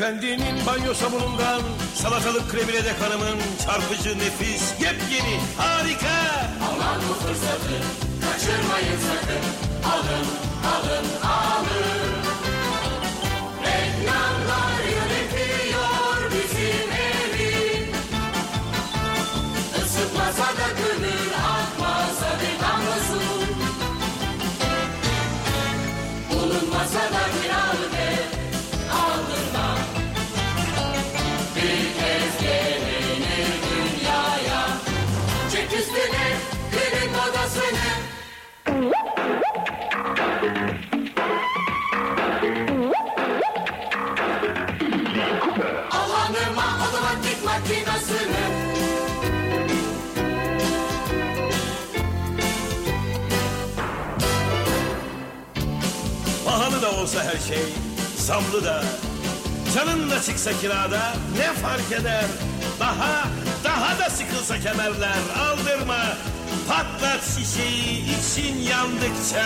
Beyefendinin banyo sabunundan salatalık kremine dek hanımın çarpıcı nefis yepyeni harika. Aman bu fırsatı kaçırmayın sakın alın olsa her şey, zamlı da. Canın da çıksa kirada ne fark eder? Daha, daha da sıkılsa kemerler aldırma. Patlat şişeyi için yandıkça.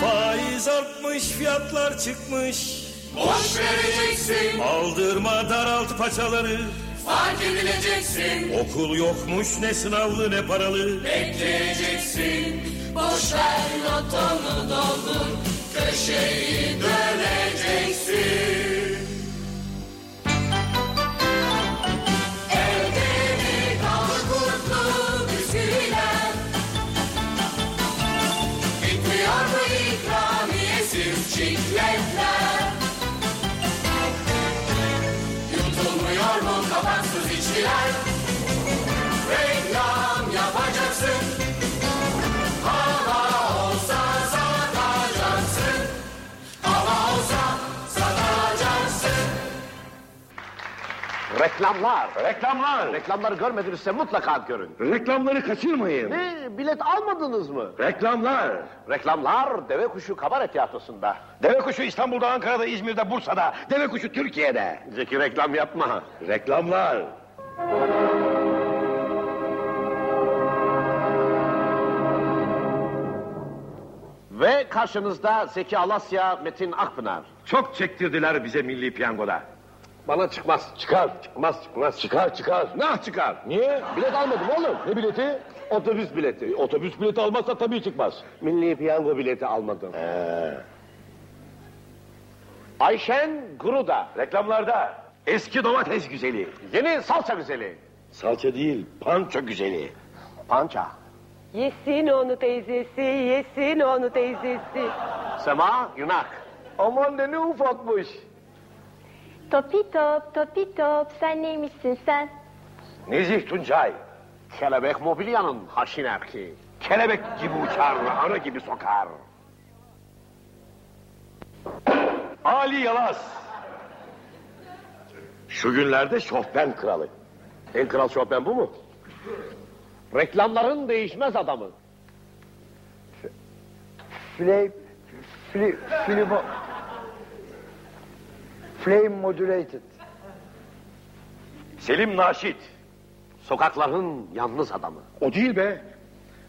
Faiz artmış, fiyatlar çıkmış. Boş vereceksin Aldırma daralt paçaları. Fark edileceksin. Okul yokmuş ne sınavlı ne paralı. Bekleyeceksin. Boş ver lotonu doldur. Köşeyi Reklamlar. Reklamlar. Reklamları görmedinizse mutlaka görün. Reklamları kaçırmayın. Ne, bilet almadınız mı? Reklamlar. Reklamlar Deve Kuşu Kabaret Tiyatrosu'nda. Deve kuşu İstanbul'da, Ankara'da, İzmir'de, Bursa'da. Deve kuşu Türkiye'de. Zeki reklam yapma. Reklamlar. Ve karşınızda Zeki Alasya, Metin Akpınar. Çok çektirdiler bize milli piyangoda. Bana çıkmaz. Çıkar. Çıkmaz çıkmaz. Çıkar çıkar. Nah çıkar. Niye? Bilet almadım oğlum. Ne bileti? Otobüs bileti. Otobüs bileti almazsa tabii çıkmaz. Milli piyango bileti almadım. Ayşen Gruda. Reklamlarda eski domates güzeli. Yeni salça güzeli. Salça değil, panço güzeli. Pança. Yesin onu teyzesi, yesin onu teyzesi. Sema Yunak. Aman ne ufakmış. Topi top, topi top, sen neymişsin sen? Nezih Tuncay. Kelebek mobilyanın haşin erkeği. Kelebek gibi uçar, arı gibi sokar. Ali Yalaz. Şu günlerde şofben kralı. En kral Chopin bu mu? Reklamların değişmez adamı. Flame, fli, flimo, flame modulated. Selim Naşit. Sokakların yalnız adamı. O değil be.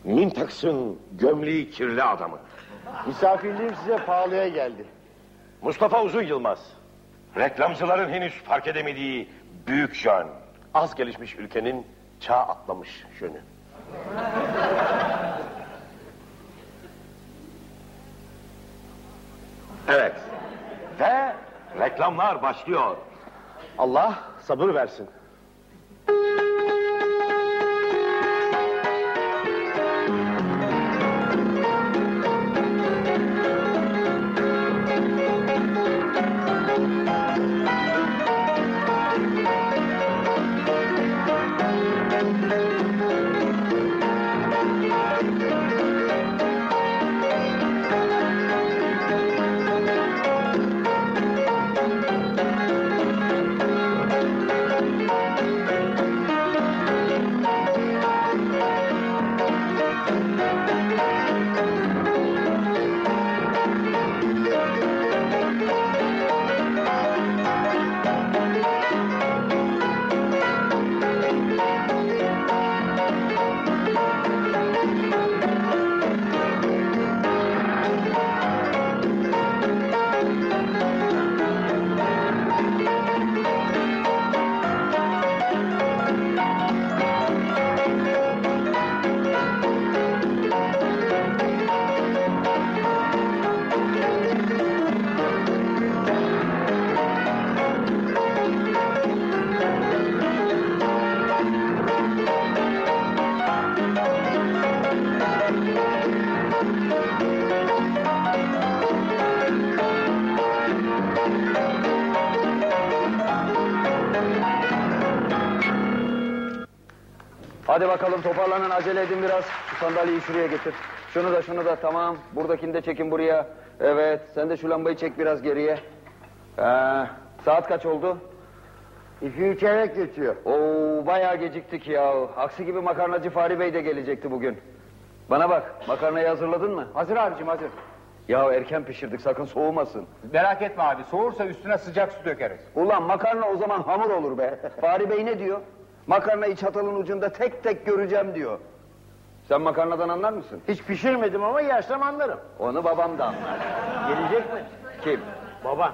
Mintaks'ın gömleği kirli adamı. Misafirliğim size pahalıya geldi. Mustafa Uzun Yılmaz. Reklamcıların henüz fark edemediği büyük jön. Az gelişmiş ülkenin çağ atlamış yönü. Evet. Ve reklamlar başlıyor. Allah sabır versin. Bakalım toparlanın acele edin biraz. Şu sandalyeyi şuraya getir. Şunu da şunu da tamam. Buradakini de çekin buraya. Evet sen de şu lambayı çek biraz geriye. Ee, saat kaç oldu? İki çeyrek geçiyor. Oo bayağı geciktik ya. Aksi gibi makarnacı Fahri Bey de gelecekti bugün. Bana bak makarnayı hazırladın mı? Hazır abicim hazır. Ya erken pişirdik sakın soğumasın. Merak etme abi soğursa üstüne sıcak su dökeriz. Ulan makarna o zaman hamur olur be. Fahri Bey ne diyor? Makarnayı çatalın ucunda tek tek göreceğim diyor. Sen makarnadan anlar mısın? Hiç pişirmedim ama yersem anlarım. Onu babam da anlar. Gelecek mi? Kim? Baban.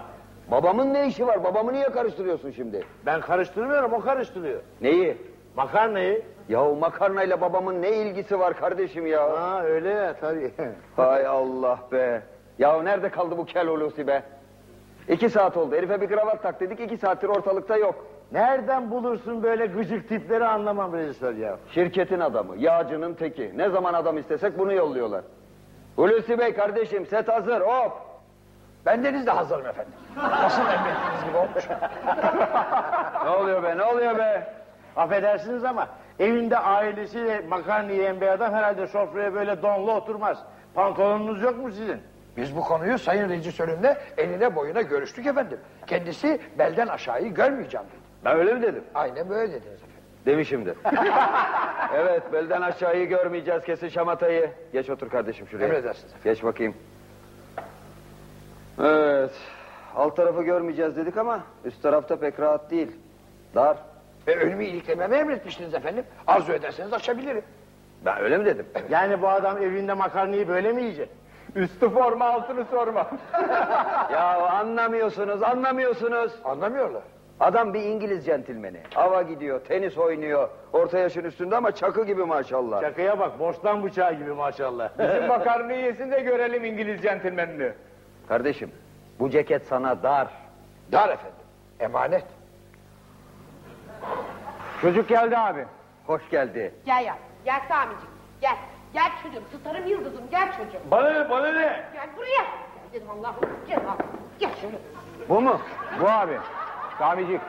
Babamın ne işi var? Babamı niye karıştırıyorsun şimdi? Ben karıştırmıyorum o karıştırıyor. Neyi? Makarnayı. Ya o makarnayla babamın ne ilgisi var kardeşim ya? Ha öyle ya tabii. Hay Allah be. Ya nerede kaldı bu kel Hulusi be? İki saat oldu. Herife bir kravat tak dedik. iki saattir ortalıkta yok. Nereden bulursun böyle gıcık tipleri anlamam rejisör ya. Şirketin adamı, yağcının teki. Ne zaman adam istesek bunu yolluyorlar. Hulusi Bey kardeşim set hazır hop. Bendeniz de hazırım efendim. Nasıl emrettiğiniz gibi olmuş. Ne oluyor be ne oluyor be? Affedersiniz ama evinde ailesiyle makarna yiyen bir adam herhalde sofraya böyle donlu oturmaz. Pantolonunuz yok mu sizin? Biz bu konuyu sayın rejisörümle eline boyuna görüştük efendim. Kendisi belden aşağıyı görmeyeceğim dedi. Ben öyle mi dedim? Aynen böyle dediniz efendim. Demişimdir. evet belden aşağıyı görmeyeceğiz kesin şamatayı. Geç otur kardeşim şuraya. Emredersiniz efendim. Geç bakayım. Evet. Alt tarafı görmeyeceğiz dedik ama üst tarafta pek rahat değil. Dar. Ve önümü iliklememi emretmiştiniz efendim. Arzu ederseniz açabilirim. Ben öyle mi dedim? Yani bu adam evinde makarnayı böyle mi yiyecek? Üstü forma altını sorma. ya anlamıyorsunuz anlamıyorsunuz. Anlamıyorlar. Adam bir İngiliz centilmeni. Hava gidiyor, tenis oynuyor. Orta yaşın üstünde ama çakı gibi maşallah. Çakıya bak boştan bıçağı gibi maşallah. Bizim makarnayı yesin de görelim İngiliz centilmenini. Kardeşim, bu ceket sana dar. Dar efendim. Emanet. Çocuk geldi abi. Hoş geldi. Gel ya. Gel Sami'cim. Gel. Gel çocuğum. Starım yıldızım. Gel çocuğum. Bana ne bana ne? Gel buraya. Dedim Allah'ım. Gel abi. Gel şöyle. Bu mu? Bu abi. Samicik.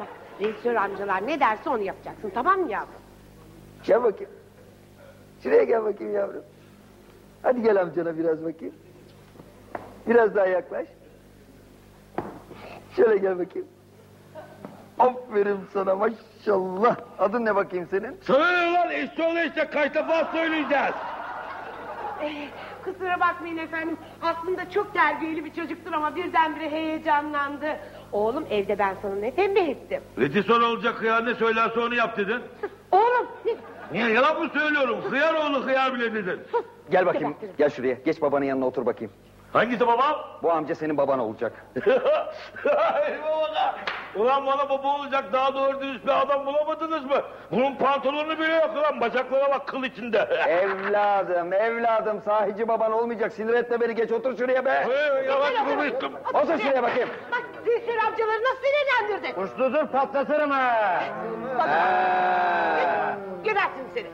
Bak rejisör amcalar ne derse onu yapacaksın. Tamam mı yavrum? Gel bakayım. Şuraya gel bakayım yavrum. Hadi gel amcana biraz bakayım. Biraz daha yaklaş. Şöyle gel bakayım. Aferin sana maşallah. Adın ne bakayım senin? Sana ne lan? İşte işte kaç defa söyleyeceğiz. Eh, kusura bakmayın efendim. Aslında çok terbiyeli bir çocuktur ama birdenbire heyecanlandı. Oğlum evde ben sana ne tembih ettim. Redisol olacak hıyar ne söylerse onu yap dedin. Oğlum. ne- Niye yalan mı söylüyorum? Hıyar oğlu hıyar bile dedin. Gel bakayım. Gel şuraya. Geç babanın yanına otur bakayım. Hangisi babam? Bu amca senin baban olacak. Ulan bana baba olacak daha doğru dürüst bir adam bulamadınız mı? Bunun pantolonu bile yok ulan bacaklara bak kıl içinde. evladım, evladım. Sahici baban olmayacak. Sinir etme beni. Geç otur şuraya be. Hey, Yavaş konuştum. Otur şuraya bakayım. Bak rejisör amcaları nasıl sinirlendirdin? Usludur patlatırım ha. Gebertin seni.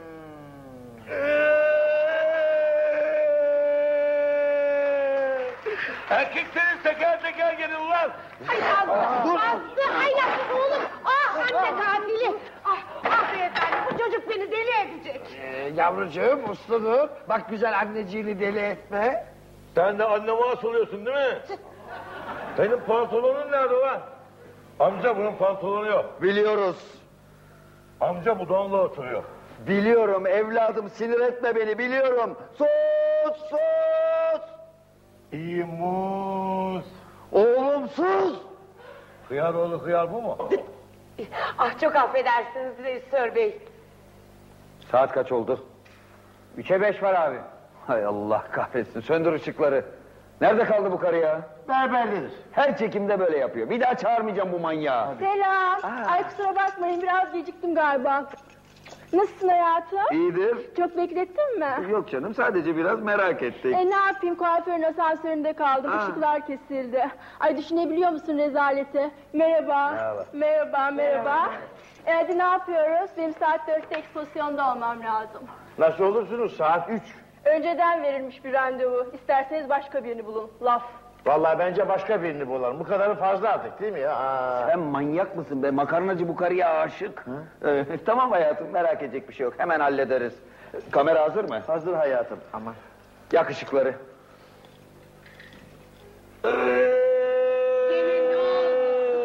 Erkeklerin teker teker gelin ulan. Ay Azdı, Azdı, haylatsız oğlum. Ah anne katili. Ah, ah beyefendi bu çocuk beni deli edecek. Ee, yavrucuğum usludur. Bak güzel anneciğini deli etme. Sen de anneme asılıyorsun değil mi? Senin pantolonun nerede ulan? Amca bunun pantolonu yok. Biliyoruz. Amca bu donla oturuyor. Biliyorum evladım. Sinir etme beni. Biliyorum. Sus, sus. İmuz. Oğlum sus. Hıyar oğlu hıyar bu mu? Ah çok affedersiniz rejisör bey. Saat kaç oldu? Üçe beş var abi. Hay Allah kahretsin. Söndür ışıkları. Nerede kaldı bu karı ya? Berberdedir. Her çekimde böyle yapıyor. Bir daha çağırmayacağım bu manyağı. Selam. Ay kusura bakmayın biraz geciktim galiba. Nasılsın hayatım? İyidir. Çok beklettin mi? Yok canım sadece biraz merak ettik. E ne yapayım kuaförün asansöründe kaldım. Ha. Işıklar kesildi. Ay düşünebiliyor musun rezaleti? Merhaba. Merhaba. Merhaba, merhaba. E hadi ne yapıyoruz? Benim saat dörtte ekspozisyonda olmam lazım. Nasıl olursunuz saat üç. Önceden verilmiş bir randevu. İsterseniz başka birini bulun. Laf. Vallahi bence başka birini bulalım. Bu kadarı fazla artık değil mi ya? Aa. Sen manyak mısın be? Makarnacı bu karıya aşık. Ee, tamam hayatım merak edecek bir şey yok. Hemen hallederiz. Kamera hazır mı? Hazır hayatım. Ama. Yakışıkları.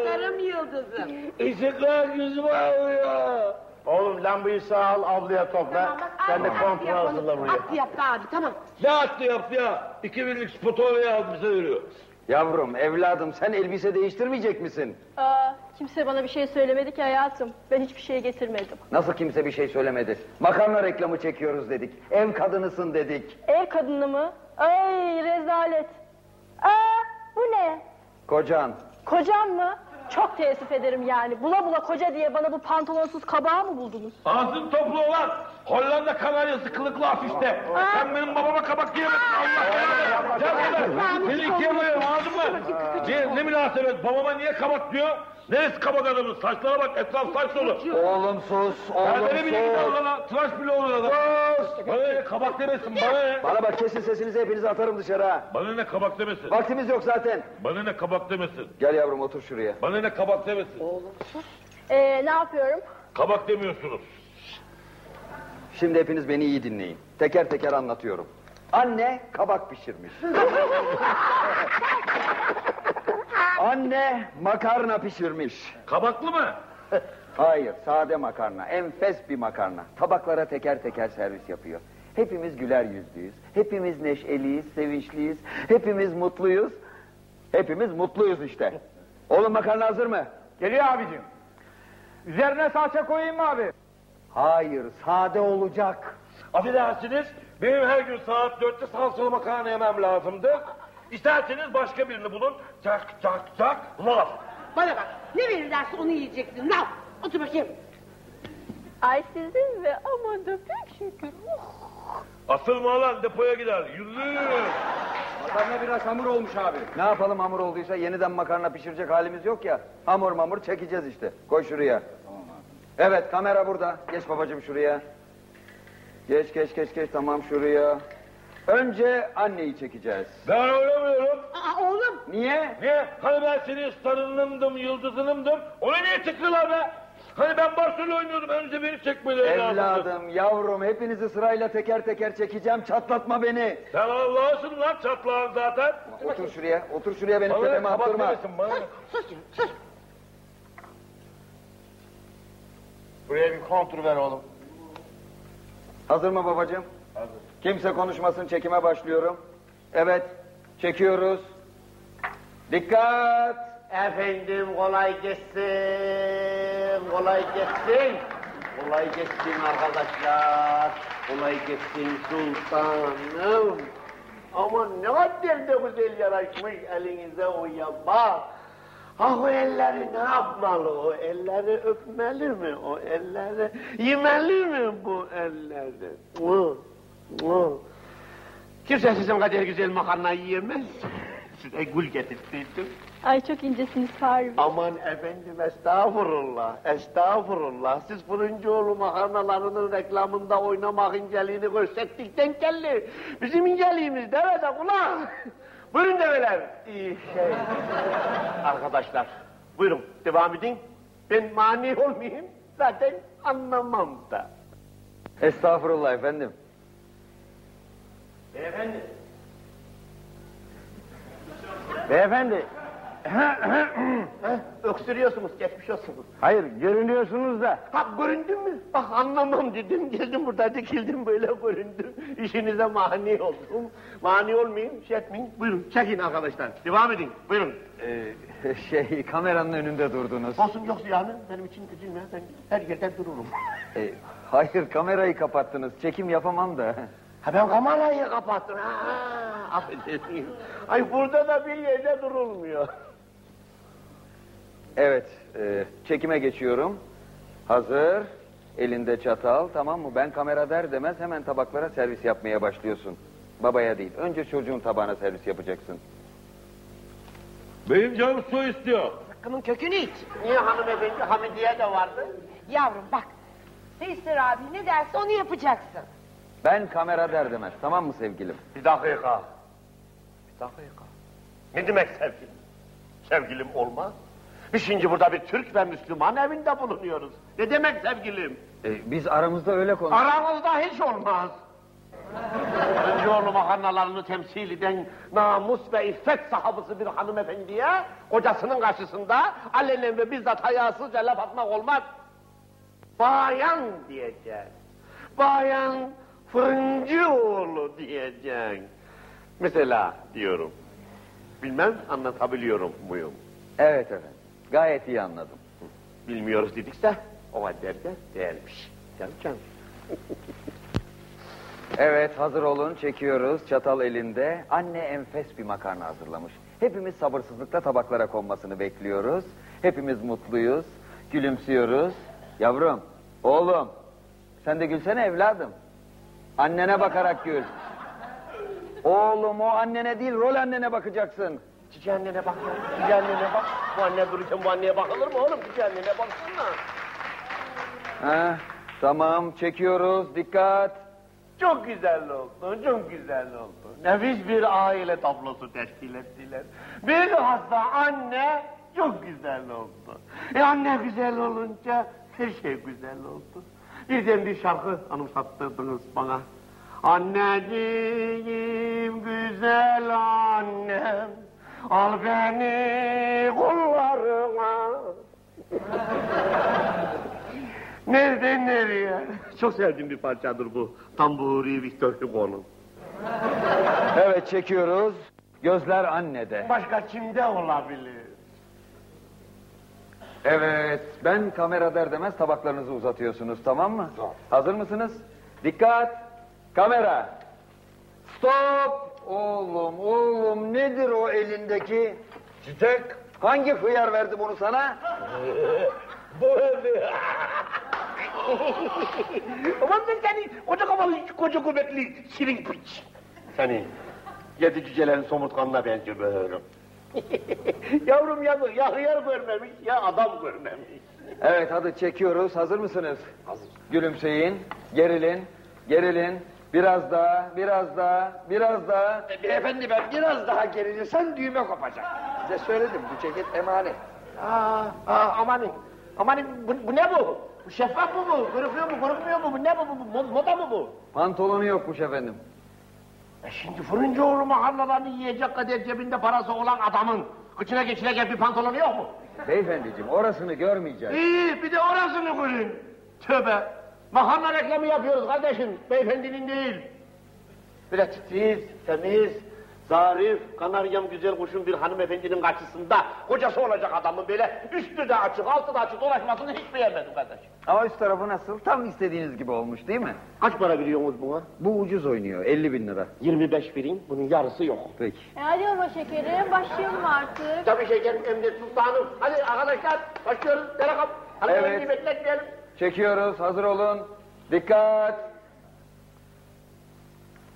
Sarım yıldızım. Işıklar yüzüme alıyor. Oğlum lambayı sağ al ablaya topla. Tamam, bak, Sen de kontrol hazırla buraya. At yaptı abi tamam. Ne attı yaptı ya? İki birlik spotu oraya aldı bize veriyor. Yavrum, evladım sen elbise değiştirmeyecek misin? Aa, kimse bana bir şey söylemedi ki hayatım. Ben hiçbir şey getirmedim. Nasıl kimse bir şey söylemedi? Makarna reklamı çekiyoruz dedik. Ev kadınısın dedik. Ev kadını mı? Ay rezalet. Aa, bu ne? Kocan. Kocam mı? Çok teessüf ederim yani. Bula bula koca diye bana bu pantolonsuz kabağı mı buldunuz? Ağzın toplu olan Hollanda kanaryası kılıklı afişte. Sen benim babama kabak diyemezsin Allah belanı. Gel burada. Seni ikiye anladın mı? Ne, ne münasebet babama niye kabak diyor? Neresi kabak adamın? Saçlara bak etraf saç dolu. Oğlum sus, oğlum Perdene bile gidiyor sus. lan. Tıraş bile oluyor adam. Bana ne kabak demesin bana ne? Bana bak kesin sesinizi hepinizi atarım dışarı ha. Bana ne kabak demesin. Vaktimiz yok zaten. Bana ne kabak demesin. Gel yavrum otur şuraya. Bana ne kabak demesin. Ee, ne yapıyorum? Kabak demiyorsunuz. Şimdi hepiniz beni iyi dinleyin. Teker teker anlatıyorum. Anne kabak pişirmiş. Anne makarna pişirmiş. Kabaklı mı? Hayır, sade makarna. Enfes bir makarna. Tabaklara teker teker servis yapıyor. Hepimiz güler yüzlüyüz. Hepimiz neşeliyiz, sevinçliyiz. Hepimiz mutluyuz. Hepimiz mutluyuz işte. Oğlum makarna hazır mı? Geliyor abicim. Üzerine salça koyayım mı abi? Hayır, sade olacak. Affedersiniz, benim her gün saat dörtte salçalı makarna yemem lazımdı. İsterseniz başka birini bulun. Çak çak çak laf. Bana bak ne verirlerse onu yiyeceksin. Al otur bakayım. Ay sizin ve aman da pek şükür. Asıl malan depoya gider. Yürü. Makarna biraz hamur olmuş abi. Ne yapalım hamur olduysa yeniden makarna pişirecek halimiz yok ya. Hamur mamur çekeceğiz işte. Koy şuraya. Evet kamera burada. Geç babacığım şuraya. Geç geç geç geç tamam şuraya. Önce anneyi çekeceğiz. Ben oynamıyorum. Aa oğlum Niye? Niye? Hani ben senin starınımdım, yıldızınımdım. Onu niye tıktılar be? Hani ben başrol oynuyordum. Önce beni çekmeleri lazımdı. Evladım, yavrum hepinizi sırayla teker teker çekeceğim. Çatlatma beni. Sen Allah'ısın lan çatlağın zaten. Otur şuraya. Otur şuraya benim Bana tepeme attırma. demesin bana. sus sus. Buraya bir kontur ver oğlum. Hazır mı babacığım? Hazır. Kimse konuşmasın çekime başlıyorum. Evet çekiyoruz. Dikkat. Efendim kolay gelsin. Kolay gelsin. Kolay gelsin arkadaşlar. Kolay gelsin sultanım. Aman ne kadar da güzel yaraşmış elinize o yaba. Ah o elleri ne yapmalı? O elleri öpmeli mi? O elleri yemeli mi bu elleri? Mu. Kimse sizin kadar güzel makarna yiyemez. Size gül getirttirdim. Ay çok incesiniz Fahri Bey. Aman efendim estağfurullah, estağfurullah. Siz Fırıncıoğlu makarnalarının reklamında oynamak inceliğini gösterdikten kelli. Bizim inceliğimiz devede ulan. Buyurun develer. İyi şey. Arkadaşlar, buyurun devam edin. Ben mani olmayayım, zaten anlamam da. Estağfurullah efendim. Beyefendi. Beyefendi. Öksürüyorsunuz, geçmiş olsunuz. Hayır, görünüyorsunuz da. Ha, göründün mü? Bak anlamam dedim, geldim burada dikildim böyle göründüm. İşinize mani oldum. Mani olmayayım, şey etmeyin. Buyurun, çekin arkadaşlar. Devam edin, buyurun. Ee, şey kameranın önünde durdunuz. Olsun yok yani, benim için üzülme, ben her yerde dururum. Ee, hayır kamerayı kapattınız. Çekim yapamam da. Ha ben kamerayı kapattım. Ha, affedersin. Ay burada da bir yerde durulmuyor. Evet e, çekime geçiyorum. Hazır. Elinde çatal tamam mı? Ben kamera der demez hemen tabaklara servis yapmaya başlıyorsun. Babaya değil. Önce çocuğun tabağına servis yapacaksın. Benim canım su istiyor. Hakkının kökünü iç. Niye hanımefendi Hamidiye de vardı? Yavrum bak. Teyser abi ne derse onu yapacaksın. Ben kamera der demez. Tamam mı sevgilim? Bir dakika. Bir dakika. Ne demek sevgilim? Sevgilim olmaz. Biz şimdi burada bir Türk ve Müslüman evinde bulunuyoruz. Ne demek sevgilim? E, biz aramızda öyle konuşuyoruz. Aramızda hiç olmaz. Önceoğlu makarnalarını temsil eden namus ve iffet sahabısı bir hanımefendiye kocasının karşısında alenen ve bizzat hayasızca laf atmak olmaz. Bayan diyecek. Bayan Fırıncıoğlu diyecek. Mesela diyorum. Bilmem anlatabiliyorum muyum? Evet efendim. Gayet iyi anladım. Bilmiyoruz dedikse o halde. Canım canım. Evet hazır olun çekiyoruz çatal elinde. Anne enfes bir makarna hazırlamış. Hepimiz sabırsızlıkla tabaklara konmasını bekliyoruz. Hepimiz mutluyuz. Gülümsüyoruz. Yavrum, oğlum sen de gülsene evladım. Annene bakarak gül. Oğlum o annene değil rol annene bakacaksın. Cici annene bak ya. Cici annene bak. Bu anne dururken bu anneye bakılır mı oğlum? Cici annene baksana. Ha, tamam çekiyoruz dikkat. Çok güzel oldu, çok güzel oldu. Nefis bir aile tablosu teşkil ettiler. Bilhassa anne çok güzel oldu. E anne güzel olunca her şey güzel oldu. Birden bir şarkı anımsattırdınız bana. Anneciğim güzel annem, al beni kullarına. Nereden nereye? Çok sevdiğim bir parçadır bu. Tamburi Victor Hugo'nun. Evet çekiyoruz. Gözler annede. Başka kimde olabilir? Evet, ben kamera der demez tabaklarınızı uzatıyorsunuz, tamam mı? Hazır mısınız? Dikkat! Kamera! Stop! Oğlum, oğlum nedir o elindeki? Çiçek. Hangi hıyar verdi bunu sana? Bu evde. Aman ben seni koca kafalı, koca göbekli şirin piç. Seni yedi cücelerin somurtkanına benziyor böyle. Yavrum yazık ya hıyar görmemiş ya adam görmemiş. Evet, hadi çekiyoruz. Hazır mısınız? Hazır. Gülümseyin, gerilin, gerilin. Biraz daha, biraz daha, biraz daha. Beyefendi ben biraz daha gerilirsen düğme kopacak. Size söyledim bu ceket emanet. Aa, aa amanın. Amanın bu, bu ne bu? Bu şeffaf mı bu? Görüküyor mu, görükmüyor mu? Bu ne bu? bu, bu moda mı bu? Pantolonu yokmuş efendim. E şimdi Fırıncıoğlu mahallalarını yiyecek kadar cebinde parası olan adamın kıçına geçilecek bir pantolonu yok mu? Beyefendiciğim, orasını görmeyeceğiz. İyi bir de orasını görün. Tövbe. Makarna reklamı yapıyoruz kardeşim. Beyefendinin değil. Böyle titiz, temiz, zarif, kanaryam güzel kuşun bir hanımefendinin karşısında kocası olacak adamın böyle üstü de açık, altı da açık dolaşmasını hiç beğenmedim kardeşim. Ama üst tarafı nasıl? Tam istediğiniz gibi olmuş değil mi? Kaç para veriyorsunuz buna? Bu ucuz oynuyor, 50 bin lira. 25 birin, bunun yarısı yok. Peki. E hadi ama şekerim başlayalım artık. Tabii şekerim emret sultanım. Hadi arkadaşlar başlıyoruz. Derekam. Hadi Evet. bekletmeyelim. Çekiyoruz, hazır olun. Dikkat!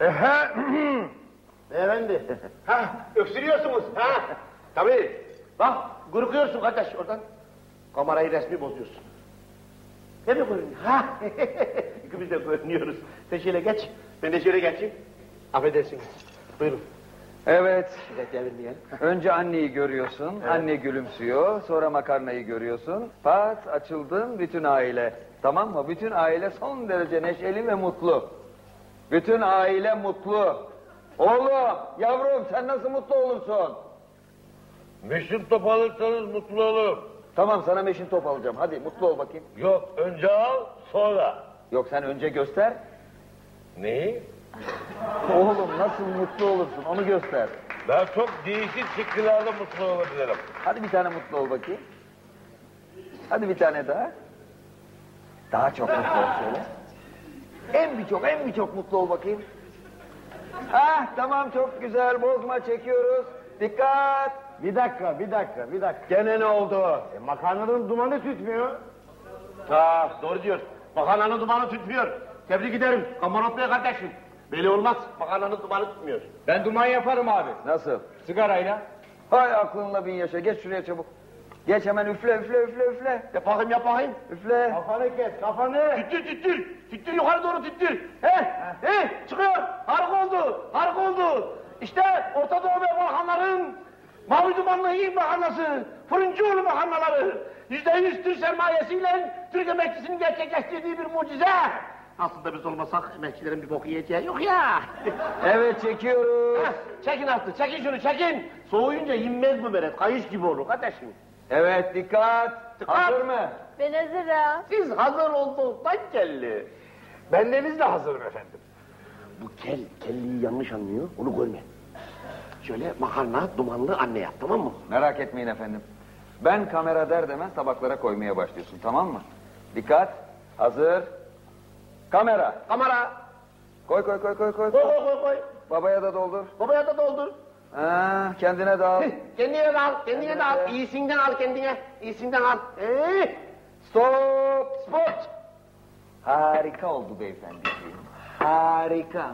Beyefendi. ha, öksürüyorsunuz. Ha, tabii. Bak, gurkuyorsun kardeş oradan. Kamerayı resmi bozuyorsun. Ne mi görünüyor? Ha, ikimiz de görünüyoruz. Sen şöyle geç, ben de şöyle geçeyim. Affedersiniz. Buyurun. Evet, devirmeyelim. önce anneyi görüyorsun, anne gülümsüyor, sonra makarnayı görüyorsun. Pat, açıldın, bütün aile. Tamam mı? Bütün aile son derece neşeli ve mutlu. Bütün aile mutlu. Oğlum, yavrum sen nasıl mutlu olursun? Meşin top alırsanız mutlu olurum. Tamam sana meşin top alacağım. Hadi mutlu ol bakayım. Yok önce al sonra. Yok sen önce göster. Neyi? Oğlum nasıl mutlu olursun onu göster. Ben çok değişik şekillerde mutlu olabilirim. Hadi bir tane mutlu ol bakayım. Hadi bir tane daha. Daha çok mutlu ol şöyle. En bir çok, en bir çok mutlu ol bakayım. Ah tamam çok güzel bozma çekiyoruz. Dikkat. Bir dakika, bir dakika, bir dakika. Gene ne oldu? E, makarnanın dumanı tütmüyor. Ha, doğru diyor. Makarnanın dumanı tütmüyor. Tebrik ederim. Kamarot Bey kardeşim. Böyle olmaz. Makarnanın dumanı tutmuyor. Ben duman yaparım abi. Nasıl? Sigarayla. Hay aklınla bin yaşa. Geç şuraya çabuk. Geç hemen üfle üfle üfle üfle. Yapayım yapayım. Üfle. Kafanı kes kafanı. Tüttür tüttür. Tüttür yukarı doğru tüttür. He he çıkıyor. Harika oldu. Harika oldu. İşte Orta Doğu ve Balkanların Mavi dumanlı iyi makarnası, Fırıncıoğlu makarnaları, yüzde yüz Türk sermayesiyle Türk emekçisinin gerçekleştirdiği bir mucize. Aslında biz olmasak emekçilerin bir bok yiyeceği yok ya. Evet çekiyoruz. Heh, çekin artık, çekin şunu çekin. Soğuyunca inmez bu meret, kayış gibi olur kardeşim. Evet dikkat. Dikkat. Hazır mı? Ben hazırım. Siz hazır olduktan kelli. Bendeniz de hazırım efendim. Bu kel, kelliyi yanlış anlıyor, onu görme. Şöyle makarna, dumanlı anne yap, tamam mı? Merak etmeyin efendim. Ben kamera der demez tabaklara koymaya başlıyorsun tamam mı? Dikkat. Hazır. Kamera. Kamera, Koy koy koy koy koy. koy koy koy koy. Babaya da doldur. Babaya da doldur. Ha, kendine de al. Kendine de al, kendine de al. Evet. İyisinden al kendine, iyisinden al. Ee, Stop. spot. Harika oldu beyefendiciğim. Harika.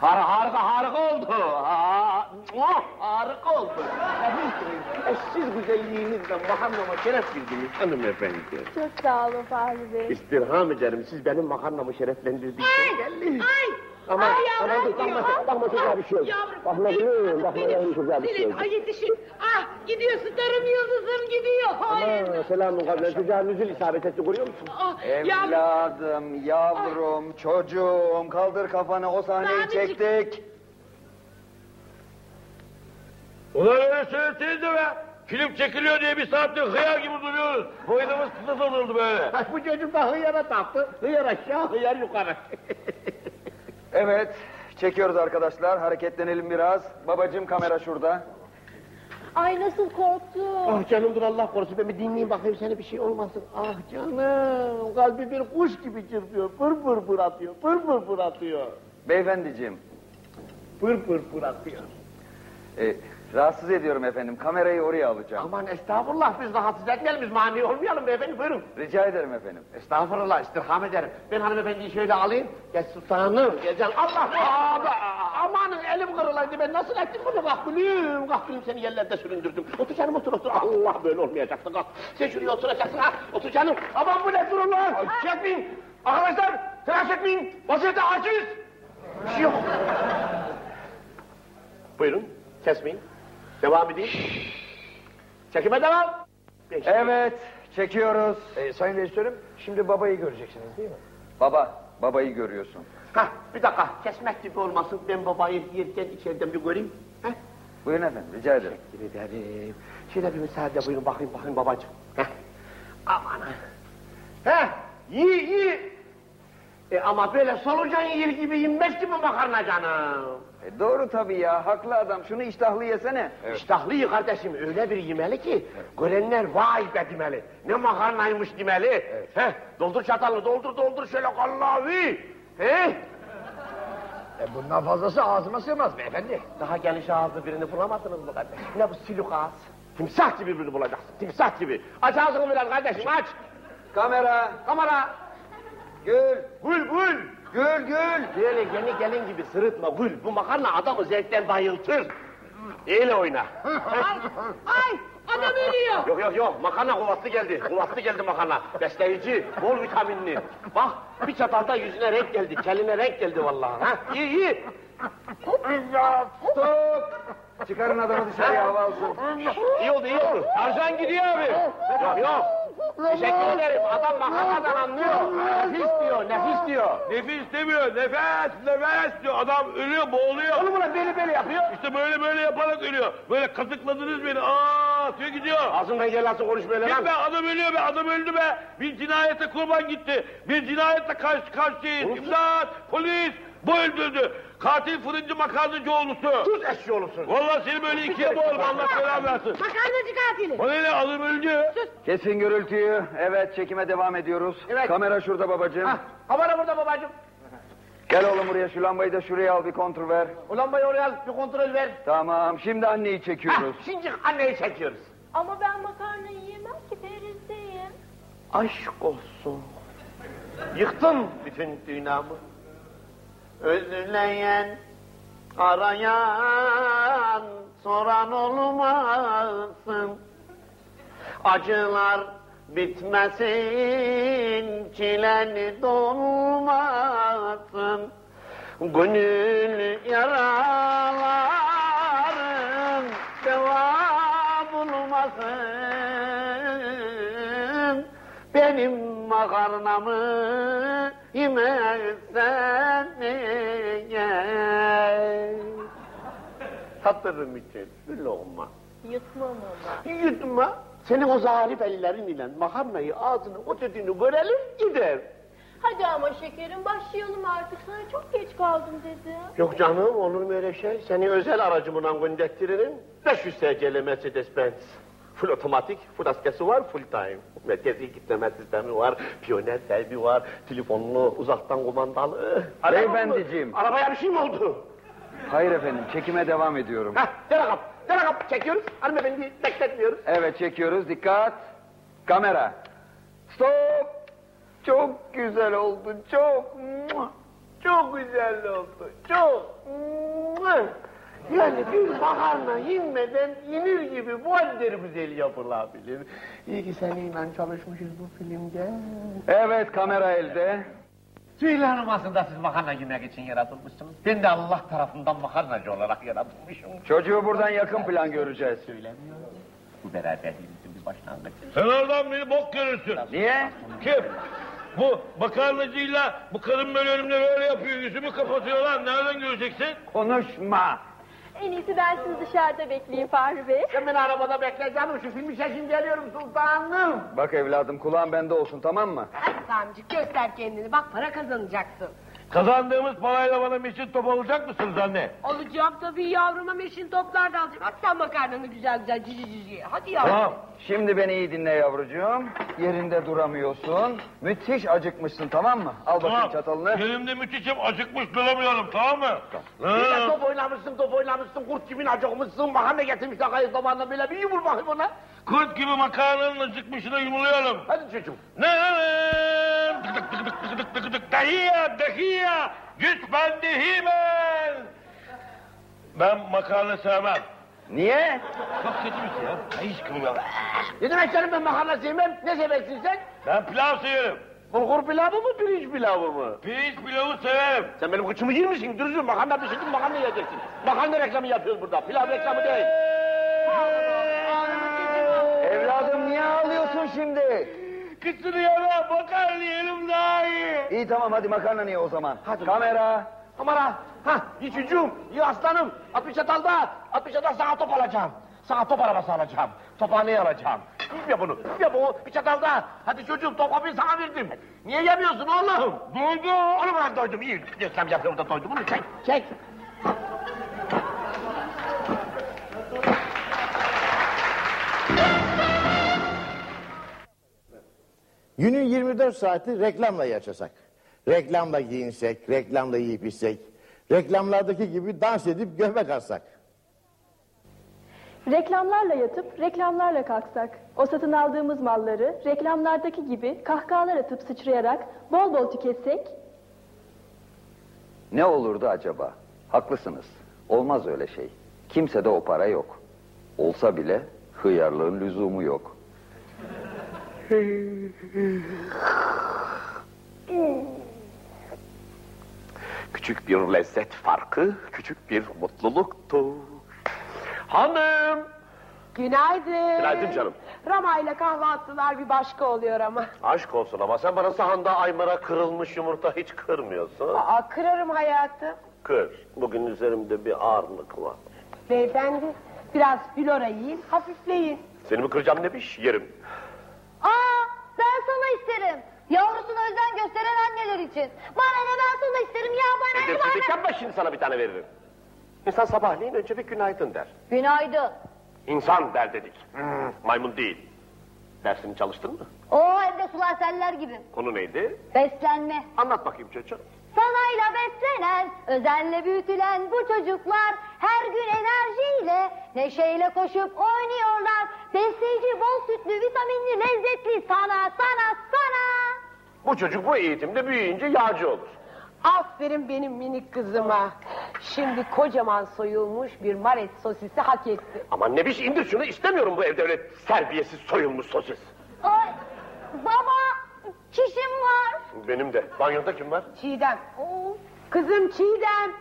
Har harika, harika oldu. Ha, harika oldu. Eşsiz güzelliğinizle makarnama şeref girdiniz hanımefendi. Çok sağ olun Fahri Bey. İstirham ederim, siz benim makarnamı şereflendirdiniz. Geldi. Ay! Aman, Ay aman dur, bakma, bakma çocuğa bir şey. Yavrum, Bakma gülüm, bakma benim, yavrum çocuğa bir şey oldu. ay yetişin. Ah gidiyor starım yıldızım gidiyor. Aman selamun kablen, çocuğa nüzül isabet etti görüyor musun? Ah, yavrum. Evladım, yavrum, çocuğum kaldır kafanı o sahneyi Sadece- çektik. Ulan öyle söyleseniz de be. Film çekiliyor diye bir saattir hıyar gibi duruyoruz. Boynumuz kısa olurdu böyle. Bu çocuk da hıyara taktı. Hıyar aşağı, hıyar yukarı. Evet, çekiyoruz arkadaşlar. Hareketlenelim biraz. Babacığım kamera şurada. Ay nasıl korktum. ah canım dur Allah korusun ben bir dinleyeyim bakayım sana bir şey olmasın. Ah canım kalbi bir kuş gibi çırpıyor. Pır pır pır atıyor. Pır pır pır atıyor. Beyefendiciğim, Pır pır pır atıyor. e, rahatsız ediyorum efendim. Kamerayı oraya alacağım. Aman estağfurullah biz rahatsız etmeyelim biz mani olmayalım beyefendi buyurun. Rica ederim efendim. Estağfurullah istirham ederim. Ben hanımefendiyi şöyle alayım. Geç sultanım gecen Allah abi amanın elim kırılaydı ben nasıl ettim bunu kalk gülüm kalk gülüm seni yerlerde süründürdüm. Otur canım otur otur Allah böyle olmayacaktı kalk. Sen şuraya oturacaksın ha otur canım. Aman bu ne durun lan çekmeyin. Arkadaşlar telaş etmeyin vaziyette aciz. Bir şey yok. Buyurun kesmeyin. Devam edeyim. Çekime devam. Beş. Evet, çekiyoruz. Ee, sayın rejisörüm şimdi babayı göreceksiniz değil mi? Baba, babayı görüyorsun. Hah bir dakika kesmek gibi olmasın ben babayı yerken içeriden bir göreyim. Heh. Buyurun efendim, rica ederim. Teşekkür ederim. Şöyle bir müsaade buyurun bakayım bakayım babacığım. Heh. Aman. Heh iyi iyi. E ama böyle solucan yer gibi inmez ki bu makarna canım. E, doğru tabii ya, haklı adam. Şunu iştahlı yesene. İştahlı iyi kardeşim öyle bir yemeli ki görenler vay be demeli. Ne makarnaymış demeli. Heh, doldur çatalını doldur doldur şöyle kallavi. Heh. E, bundan fazlası ağzıma sığmaz beyefendi. Daha geniş ağızlı birini bulamadınız mı kardeşim? Ne bu silük ağız? Timsah gibi birini bulacaksın. Timsah gibi. Aç ağzını biraz kardeşim aç. Kamera, Kamera. gül, Gül gül. Gül, gül. Böyle yeni gelin gibi sırıtma gül. Bu makarna adamı zevkten bayıltır. İyle oyna. Ay, ay adam ölüyor. Yok yok yok makarna kuvvetli geldi. Kuvvetli geldi makarna. Besleyici, bol vitaminli. Bak bir çatalda yüzüne renk geldi. Keline renk geldi vallahi. Ha? İyi iyi. Stop. Çıkarın adamı dışarıya hava alsın. İyi oldu iyi oldu. Tarzan gidiyor abi. Yok yok. Teşekkür ederim. Adam makarnadan anlıyor. Nefis diyor, nefis diyor. Nefis demiyor, nefes, nefes diyor. Adam ölüyor, boğuluyor. Onu buna böyle böyle yapıyor. İşte böyle böyle yaparak ölüyor. Böyle kazıkladınız beni. Aa atıyor gidiyor. Ağzından gel nasıl konuş böyle lan. be adam ölüyor be adam öldü be. Bir cinayete kurban gitti. Bir cinayetle karşı karşıyayız. İmdat polis bu öldürdü. Katil fırıncı makarnacı oğlusu. Sus eşşi olursun. Vallahi seni böyle ikiye boğarım Allah selam versin. Makarnacı katili. O ne adam öldü. Kesin gürültüyü. Evet, çekime devam ediyoruz. Evet. Kamera şurada babacığım. Hah, kamera burada babacığım. Gel oğlum buraya, şu lambayı da şuraya al, bir kontrol ver. O lambayı oraya al, bir kontrol ver. Tamam, şimdi anneyi Hah, çekiyoruz. şimdi anneyi çekiyoruz. Ama ben makarna yiyemem ki Feriz'deyim. Aşk olsun. Yıktın bütün dünyamı. Özleyen, arayan, soran olmasın. Acılar bitmesin, çilen dolmasın. Gönül yaraların deva olasın benim makarnamı yemezsen ye. Hatırım için bir lokma. Yutmam ama. Yutma. Senin o zarif ellerin ile makarnayı ağzını o dediğini görelim gider. Hadi ama şekerim başlayalım artık. Sana çok geç kaldım dedi. Yok canım olur mu öyle şey? Seni özel aracımla gönderttiririm. 500 SC'li Mercedes Benz. Full otomatik, full askesi var, full time. Merkezi kitleme sistemi var, piyoner selvi var, telefonlu, uzaktan kumandalı. Araba Beyefendiciğim. mı? Arabaya bir şey mi oldu? Hayır efendim çekime devam ediyorum. Hah, devam, devam. Çekiyoruz. Hanımefendi bekletmiyoruz. Evet çekiyoruz dikkat. Kamera. Stop. Çok güzel oldu çok. Çok güzel oldu, çok. Yani bir makarna yenmeden yenir gibi bu kadar güzel yapılabilir. İyi ki seninle çalışmışız bu filmde. Evet kamera elde. Söyle Hanım aslında siz makarna yemek için yaratılmışsınız. Ben de Allah tarafından makarnacı olarak yaratılmışım. Çocuğu buradan yakın plan göreceğiz. Söylemiyorum. Bu beraberliğimizin bir başlangıcı. Sen oradan beni bok görürsün. Niye? Kim? Bu makarnacıyla bu kadın böyle önümde böyle yapıyor. Yüzümü kapatıyor lan. Nereden göreceksin? Konuşma. En iyisi ben sizi dışarıda bekleyeyim Fahri Bey. Sen beni arabada bekle canım şu filmi çekin geliyorum sultanım. Bak evladım kulağın bende olsun tamam mı? Hadi Samcık göster kendini. Bak para kazanacaksın. Kazandığımız parayla bana meşin top olacak mısınız anne? Olacağım tabii yavruma meşin toplar da alacağım. Hatta makarnanı güzel güzel cici cici. Hadi yavrum. Tamam. Şimdi beni iyi dinle yavrucuğum. Yerinde duramıyorsun. Müthiş acıkmışsın tamam mı? Al bakayım Tamam. çatalını. Elimde müthişim acıkmış duramıyorum tamam mı? Bir de Ha. top oynamışsın top oynamışsın kurt kimin acıkmışsın makarna getirmişler kayıt zamanında böyle bir yumur bakayım ona. Kurt gibi makarnanın acıkmışına yumuluyorum. Hadi çocuğum. Ne? Tık. Dahiya, dahiya. Güç bende himen. Ben makarna sevmem. Niye? Çok kötü bir şey ya. Ay hiç kılmıyor. Ne demek canım ben makarna sevmem ne seversin sen? Ben pilav severim. Bulgur pilavı mı pirinç pilavı mı? Pirinç pilavı severim. Sen benim kıçımı yer misin? Dürüstüm makarna pişirdin makarna yiyeceksin. Makarna reklamı yapıyoruz burada. Pilav reklamı değil. Evladım niye ağlıyorsun şimdi? Kıtını yana bakar diyelim daha iyi. İyi tamam hadi makarna niye o zaman? Kamera. Kamera. Ha çocuğum. İyi aslanım. 60 atalda. 60 atal sana top alacağım. Sana top arabası alacağım. Tophaneyi alacağım. Yap bunu. Yap bunu. Bir çatalda. Hadi çocuğum top kapıyı sana verdim. Niye yemiyorsun oğlum? Doydu. Oğlum ben doydum. İyi. Yapıyorum da doydum. Bunu çek. Çek. Günün 24 saati reklamla yaşasak. Reklamla giyinsek, reklamla yiyip içsek. Reklamlardaki gibi dans edip göbek atsak. Reklamlarla yatıp reklamlarla kalksak. O satın aldığımız malları reklamlardaki gibi kahkahalar atıp sıçrayarak bol bol tüketsek. Ne olurdu acaba? Haklısınız. Olmaz öyle şey. Kimsede o para yok. Olsa bile hıyarlığın lüzumu yok. Küçük bir lezzet farkı, küçük bir mutluluktur. Hanım! Günaydın. Günaydın canım. Rama ile kahvaltılar bir başka oluyor ama. Aşk olsun ama sen bana sahanda Aymar'a kırılmış yumurta hiç kırmıyorsun. Aa, kırarım hayatım. Kır. Bugün üzerimde bir ağırlık var. Beyefendi biraz flora yiyin hafifleyin. Seni mi kıracağım Nebiş? Yerim. Sana isterim. Yavrusuna özen gösteren anneler için. Bana ne ben sana isterim ya bana ne bana. yapma şimdi sana bir tane veririm. İnsan sabahleyin önce bir günaydın der. Günaydın. İnsan der dedik. Hmm, maymun değil. Dersini çalıştın mı? O evde sular seller gibi. Konu neydi? Beslenme. Anlat bakayım çocuğum. Sanayla beslenen, özenle büyütülen bu çocuklar her gün enerjiyle, neşeyle koşup oynuyorlar. Besleyici, bol sütlü, vitaminli, lezzetli sana, sana, sana. Bu çocuk bu eğitimde büyüyünce yağcı olur. Aferin benim minik kızıma. Şimdi kocaman soyulmuş bir maret sosisi hak etti. Aman Nebiş indir şunu istemiyorum bu evde öyle terbiyesiz soyulmuş sosis. Ay, baba, çişim var. Benim de. Banyoda kim var? Çiğdem. Kızım Çiğdem.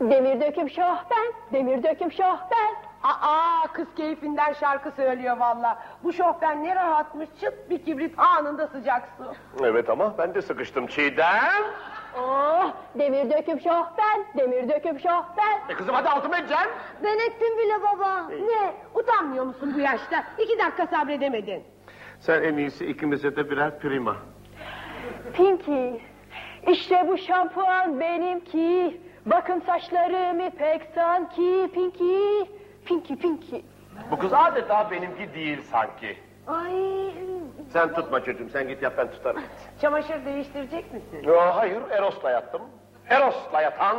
Demir döküm şah ben, demir döküm şah ben. Aa kız keyfinden şarkı söylüyor valla. Bu şofben ne rahatmış çıt bir kibrit anında sıcak su. Evet ama ben de sıkıştım Çiğdem. Oh, demir döküm şofben, demir döküm şofben. E kızım hadi altıma edeceksin. Ben ettim bile baba. Ne utanmıyor musun bu yaşta? İki dakika sabredemedin. Sen en iyisi ikimize de birer prima. Pinky, işte bu şampuan benimki. Bakın saçlarım ipek sanki. Pinky, Pinky, Pinky. Bu kız adeta benimki değil sanki. Ay. Sen tutma çocuğum sen git yap ben tutarım. Çamaşır değiştirecek misin? Yo, hayır Eros'la yattım. Eros'la yatan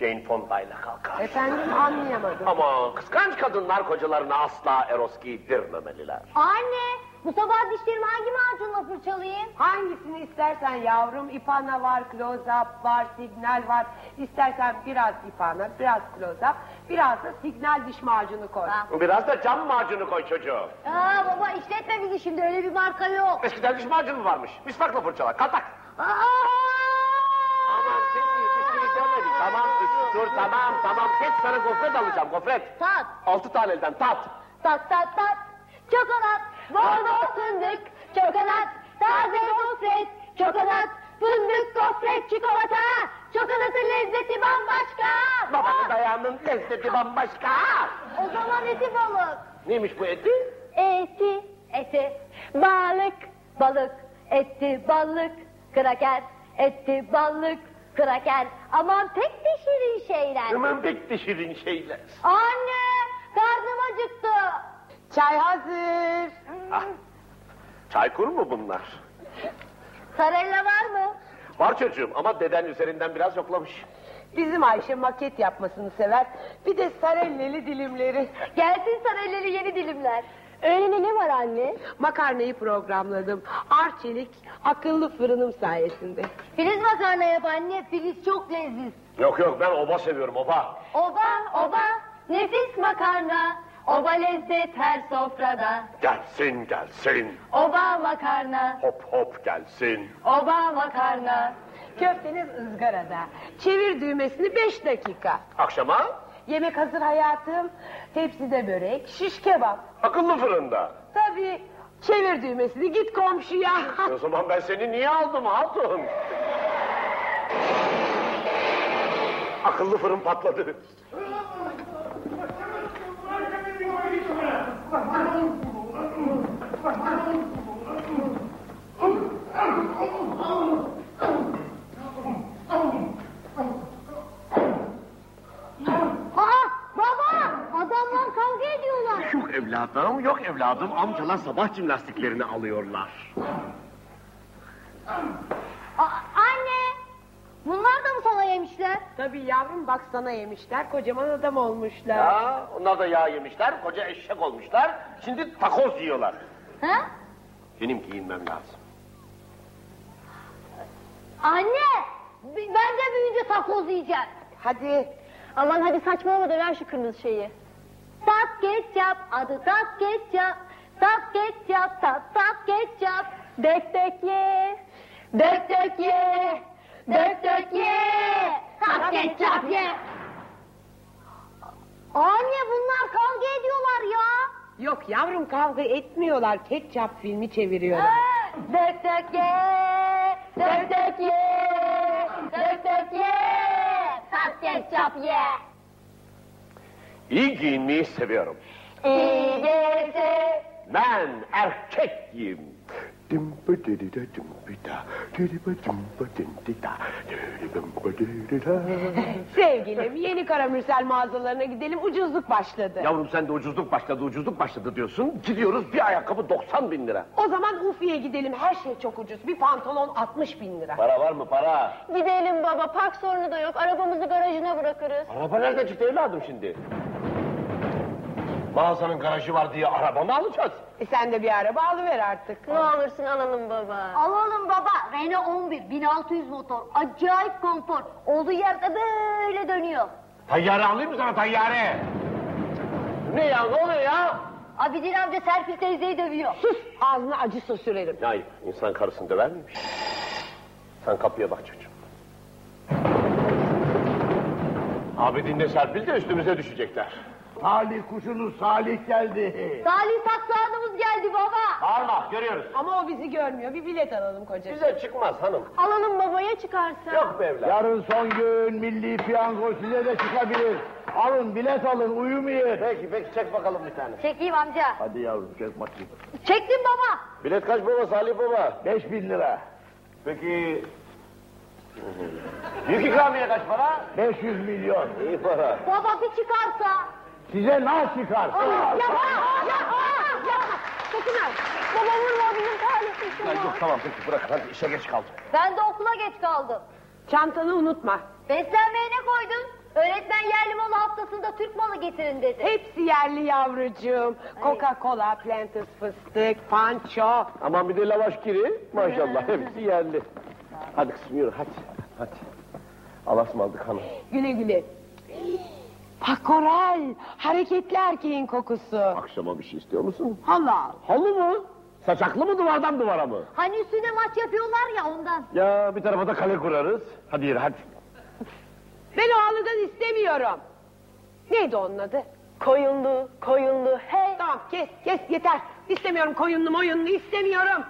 Jane Fonda'yla kalkar. Efendim anlayamadım. Ama kıskanç kadınlar kocalarına asla Eros giydirmemeliler. Anne bu sabah dişlerimi hangi macunla fırçalayayım? Hangisini istersen yavrum ipana var, close-up var, signal var. İstersen biraz ipana, biraz close-up, biraz da signal diş macunu koy. Biraz da cam macunu koy çocuğu. Aa baba işletme bizi şimdi öyle bir marka yok. Eskiden diş macunu varmış. Misvakla fırçala katak. Aa! Aman seni bir şey demedik. Tamam üç, dur tamam tamam. Geç sana gofret alacağım gofret. Tat Altı tane elden tat. tat tat tat. Çokonat, bordo fındık, çokonat, taze gofret, çokonat, fındık gofret, çikolata. Çokonatın lezzeti bambaşka. Babanın dayağının lezzeti bambaşka. O zaman eti balık. Neymiş bu eti? Eti, eti, balık, balık, eti, balık, kraker, eti, balık, kraker. Aman pek de şirin şeyler. Hemen pek de şirin şeyler. Anne, karnım acıktı. Çay hazır. Ah, çaykur mu bunlar? Sarella var mı? Var çocuğum ama deden üzerinden biraz yoklamış. Bizim Ayşe maket yapmasını sever. Bir de sarelleli dilimleri. Gelsin sarelleli yeni dilimler. Öğlene ne var anne? Makarnayı programladım. Arçelik akıllı fırınım sayesinde. Filiz makarna yap anne, Filiz çok leziz. Yok yok ben oba seviyorum oba. Oba, oba, nefis makarna. Oba lezzet her sofrada. Gelsin gelsin. Oba makarna, Hop hop gelsin. oba makarna. Köfteniz ızgarada. Çevir düğmesini beş dakika. Akşama Yemek hazır hayatım. Tepside börek, şiş kebap. akıllı fırında. Tabii çevir düğmesini git komşuya. o zaman ben seni niye aldım hatun? Akıllı fırın patladı. Aa, baba, adamlar kavga ediyorlar. Yok evladım yok evladım. Amcalar sabah jimnastiklerini alıyorlar. Aa, bunlar da mı sana yemişler? Tabii yavrum bak sana yemişler. Kocaman adam olmuşlar. Ya onlar da yağ yemişler koca eşek olmuşlar. Şimdi takoz yiyorlar. Ha? Benim giyinmem lazım. Anne, ben de büyüyünce takoz yiyeceğim. Hadi. Aman hadi saçmalama da ver şu kırmızı şeyi. Tat ketçap, adı tat ketçap. Tat ketçap, tat tat ketçap. Dök dök ye. Dök dök ye, dök dök ye. Tat ketçap ye. Anne bunlar kavga ediyorlar ya. Yok yavrum kavga etmiyorlar. Ketçap filmi çeviriyorlar. Dök dök ye, dök dök ye, dök dök ye. Tat ketçap ye. İyi giyinmeyi seviyorum. İyi gece. Ben erkeğim. Sevgilim yeni karamürsel mağazalarına gidelim ucuzluk başladı. Yavrum sen de ucuzluk başladı ucuzluk başladı diyorsun. Gidiyoruz bir ayakkabı 90 bin lira. O zaman Ufi'ye gidelim her şey çok ucuz. Bir pantolon 60 bin lira. Para var mı para? Gidelim baba park sorunu da yok. Arabamızı garajına bırakırız. Araba nereden çıktı evladım şimdi? Mağazanın garajı var diye araba mı alacağız? E sen de bir araba alıver artık. Ne olursun alalım baba. Alalım baba. Renault 11, 1600 motor. Acayip konfor. Olduğu yerde böyle dönüyor. Tayyare alayım mı sana tayyare? Ne ya ne oluyor ya? Abidin amca Serpil teyzeyi dövüyor. Sus ağzına acı su sürerim. Ne ayıp insan karısını döver miymiş? Sen kapıya bak çocuğum. Abi dinle Serpil de üstümüze düşecekler. Talih kuşunuz Salih geldi. Salih saksanımız geldi baba. Bağırma görüyoruz. Ama o bizi görmüyor. Bir bilet alalım kocacığım. Bize çıkmaz hanım. Alalım babaya çıkarsa. Yok be evlat. Yarın son gün milli piyango size de çıkabilir. Alın bilet alın uyumayın. Peki peki çek bakalım bir tane. Çekeyim amca. Hadi yavrum çek bakayım. Çektim baba. Bilet kaç baba Salih baba? Beş bin lira. Peki... Büyük ikramiye kaç para? 500 milyon. İyi para. Baba bir çıkarsa. Size nar çıkar. Yapma yapma yapma. Sakın ha. Baba vurma bizim talihsiz Ya yok tamam peki bırak hadi işe geç kaldım. Ben de okula geç kaldım. Çantanı unutma. Beslenmeye ne koydun? Öğretmen yerli malı haftasında Türk malı getirin dedi. Hepsi yerli yavrucuğum. Coca-Cola, Planters fıstık, panço. Aman bir de lavaş kiri. Maşallah hepsi yerli. Hadi kızım yürü hadi. Hadi. Allah'a ısmarladık hanım. Güle güle. Pakoral, hareketli erkeğin kokusu. Akşama bir şey istiyor musun? Hala. Halı mı? Saçaklı mı duvardan duvara mı? Hani üstüne maç yapıyorlar ya ondan. Ya bir tarafa da kale kurarız. Hadi yürü hadi. Ben o halıdan istemiyorum. Neydi onun adı? Koyunlu, koyunlu, hey. Tamam kes, kes yeter. İstemiyorum koyunlu moyunlu istemiyorum.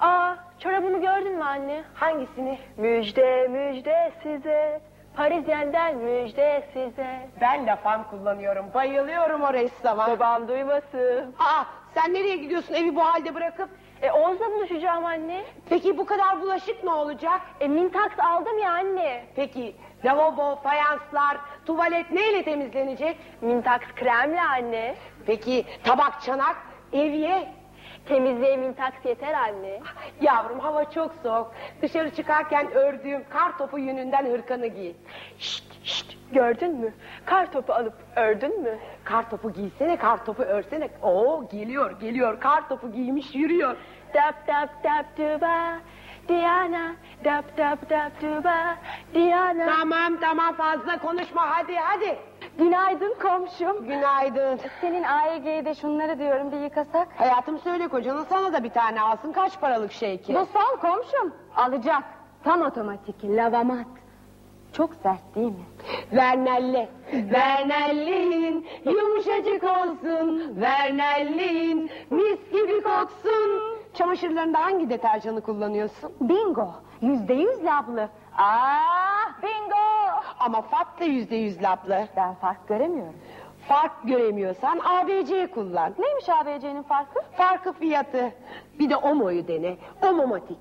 Aa, çorabımı gördün mü anne? Hangisini? Müjde, müjde size. Parisyen'den müjde size. Ben lafam kullanıyorum. Bayılıyorum o ressama. Babam duymasın. Aa, sen nereye gidiyorsun evi bu halde bırakıp? E Oğuz'la buluşacağım anne. Peki bu kadar bulaşık ne olacak? E Mintax aldım ya anne. Peki lavabo, fayanslar, tuvalet neyle temizlenecek? Mintax kremle anne. Peki tabak, çanak, evye? Temizliğe Mintax yeter anne. Yavrum hava çok soğuk. Dışarı çıkarken ördüğüm kar topu yününden hırkanı giy. Şşt şşt gördün mü? Kar topu alıp ördün mü? Kar topu giysene, kar topu örsene. Oo geliyor, geliyor. Kar topu giymiş yürüyor. Dap dap dap duba. Diana, dap dap dap duba. Diana. Tamam tamam fazla konuşma hadi hadi. Günaydın komşum. Günaydın. Senin AEG'de şunları diyorum bir yıkasak. Hayatım söyle kocana sana da bir tane alsın. Kaç paralık şey ki? Bu son komşum. Alacak. Tam otomatik. Lavamat. Çok sert değil mi? Vernelli. Vernellin yumuşacık olsun. Vernellin mis gibi koksun. Çamaşırlarında hangi deterjanı kullanıyorsun? Bingo. Yüzde yüz lablı. Ah bingo. Ama Fat da yüzde yüz laplı. Ben fark göremiyorum. Fark göremiyorsan ABC kullan. Neymiş ABC'nin farkı? Farkı fiyatı. Bir de Omo'yu dene. Omomatik.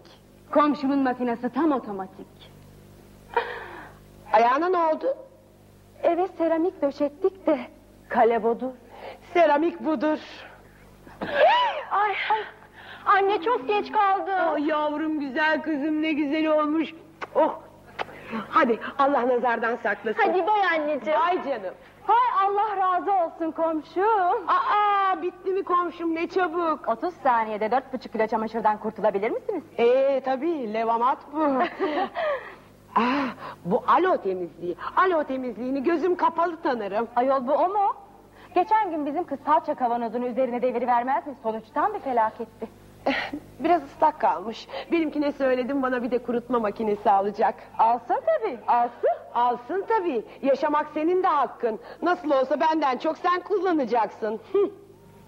Komşumun makinesi tam otomatik. Ayağına ne oldu? Eve seramik döşettik de kalebodur. Seramik budur. Ay, anne çok geç kaldı. Oh yavrum güzel kızım ne güzel olmuş. Oh. Hadi Allah nazardan saklasın. Hadi bay anneciğim. Ay canım. Hay Allah razı olsun komşum. Aa bitti mi komşum ne çabuk. 30 saniyede dört buçuk kilo çamaşırdan kurtulabilir misiniz? Ee tabii levamat bu. ah, bu alo temizliği. Alo temizliğini gözüm kapalı tanırım. Ayol bu o mu? Geçen gün bizim kız salça kavanozunu üzerine devirivermez mi? Sonuçtan bir felaketti. Biraz ıslak kalmış. Benimkine söyledim bana bir de kurutma makinesi alacak. Alsın tabii, alsın. Alsın tabii. Yaşamak senin de hakkın. Nasıl olsa benden çok sen kullanacaksın. Hı.